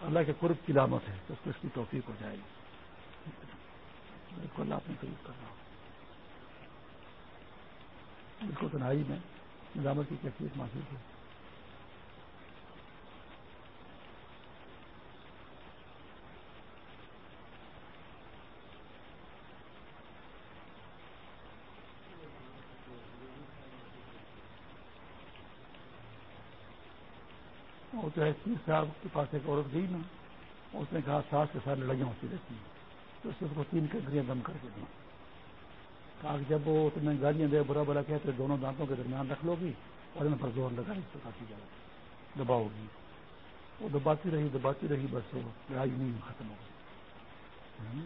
اللہ کے قرب کی علامت ہے اس کو اس کی توفیق ہو جائے گی۔ بالکل اللہ اپنے قریب کر رہا ہوں۔ بالکل تنہائی میں علامت کی کیفیت محسوس ہے وہ جو ہے صاحب کے پاس ایک عورت گئی نا، اس نے کہا، ساس کے ساتھ لڑائیاں ہوتی رہتی ہیں۔ تو اس کو تین کنکریاں دم کر کے دیں کہا کہ جب وہ تمہیں گالیاں دے، برا برا کہتے دونوں دانتوں کے درمیان رکھ لو گی اور ان پر زور لگا، اس کو کافی جائے۔ دباؤ گی۔ وہ دباتی رہی دباتی رہی، بس وہ لڑائی نہیں ختم ہو گئی۔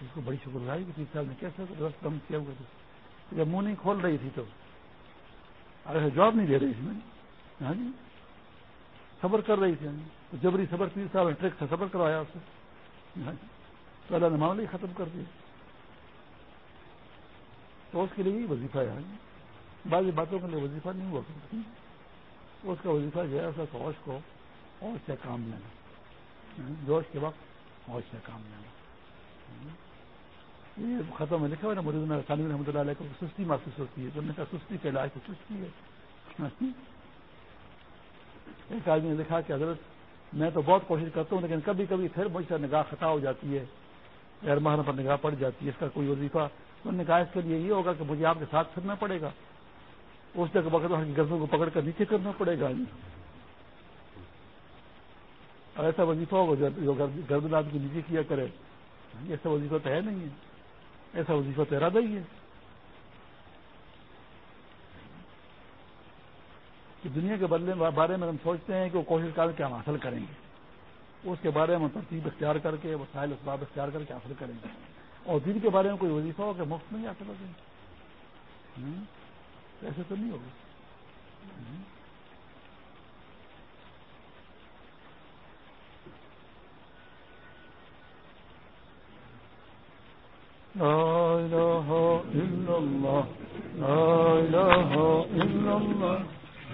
اس کو بڑی شکر گزاری کہ تین سال نے کیسے رس دم کیا ہوا تھا۔ جب منہ نہیں کھول رہی تھی تو اگر جواب نہیں دے رہی تھی۔ میں ہاں جی؟ صبر کر رہی تھی جبری صبر تین سال ٹریک سے صبر کروایا اسے۔ تو اللہ نے معاملہ ہی ختم کر دیا تو اس کے لیے وظیفہ ہے۔ بعض باتوں کے لیے وظیفہ نہیں ہوا۔ کرتی اس کا وظیفہ جو ہے اس کا فوج کو اور سے کام لینا۔ جوش کے وقت فوج سے کام لینا۔ یہ ختم ہے لکھا ہوا نا مریض رحمۃ اللہ علیہ کو سستی محسوس ہوتی ہے۔ تو نے کہا سستی کے علاج تو سستی ہے۔ ایک آدمی نے لکھا کہ حضرت، میں تو بہت کوشش کرتا ہوں لیکن کبھی کبھی پھر مجھ سے نگاہ خطا ہو جاتی ہے، غیر محرم پر نگاہ پڑ جاتی ہے، اس کا کوئی وظیفہ۔ تو نے کہا اس کے لیے یہ ہوگا کہ مجھے آپ کے ساتھ پھرنا پڑے گا۔ اس جگہ وقت گردوں کو پکڑ کر نیچے کرنا پڑے گا۔ اور ایسا وظیفہ ہوگا جو گرد آدمی کو نیچے کیا کرے۔ ایسا وظیفہ تو ہے نہیں ہے۔ ایسا وظیفہ تو ارادہ ہی ہے۔ کہ دنیا کے بدلے بارے میں ہم سوچتے ہیں کہ وہ کوشش کر کے ہم حاصل کریں گے۔ اس کے بارے میں ترتیب اختیار کر کے وسائل اسباب اختیار کر کے حاصل کریں گے۔ اور دن کے بارے میں کوئی وظیفہ ہو کہ مفت نہیں حاصل ہوگا ایسے تو نہیں ہوگا۔ لا إله إلا الله لا إله إلا الله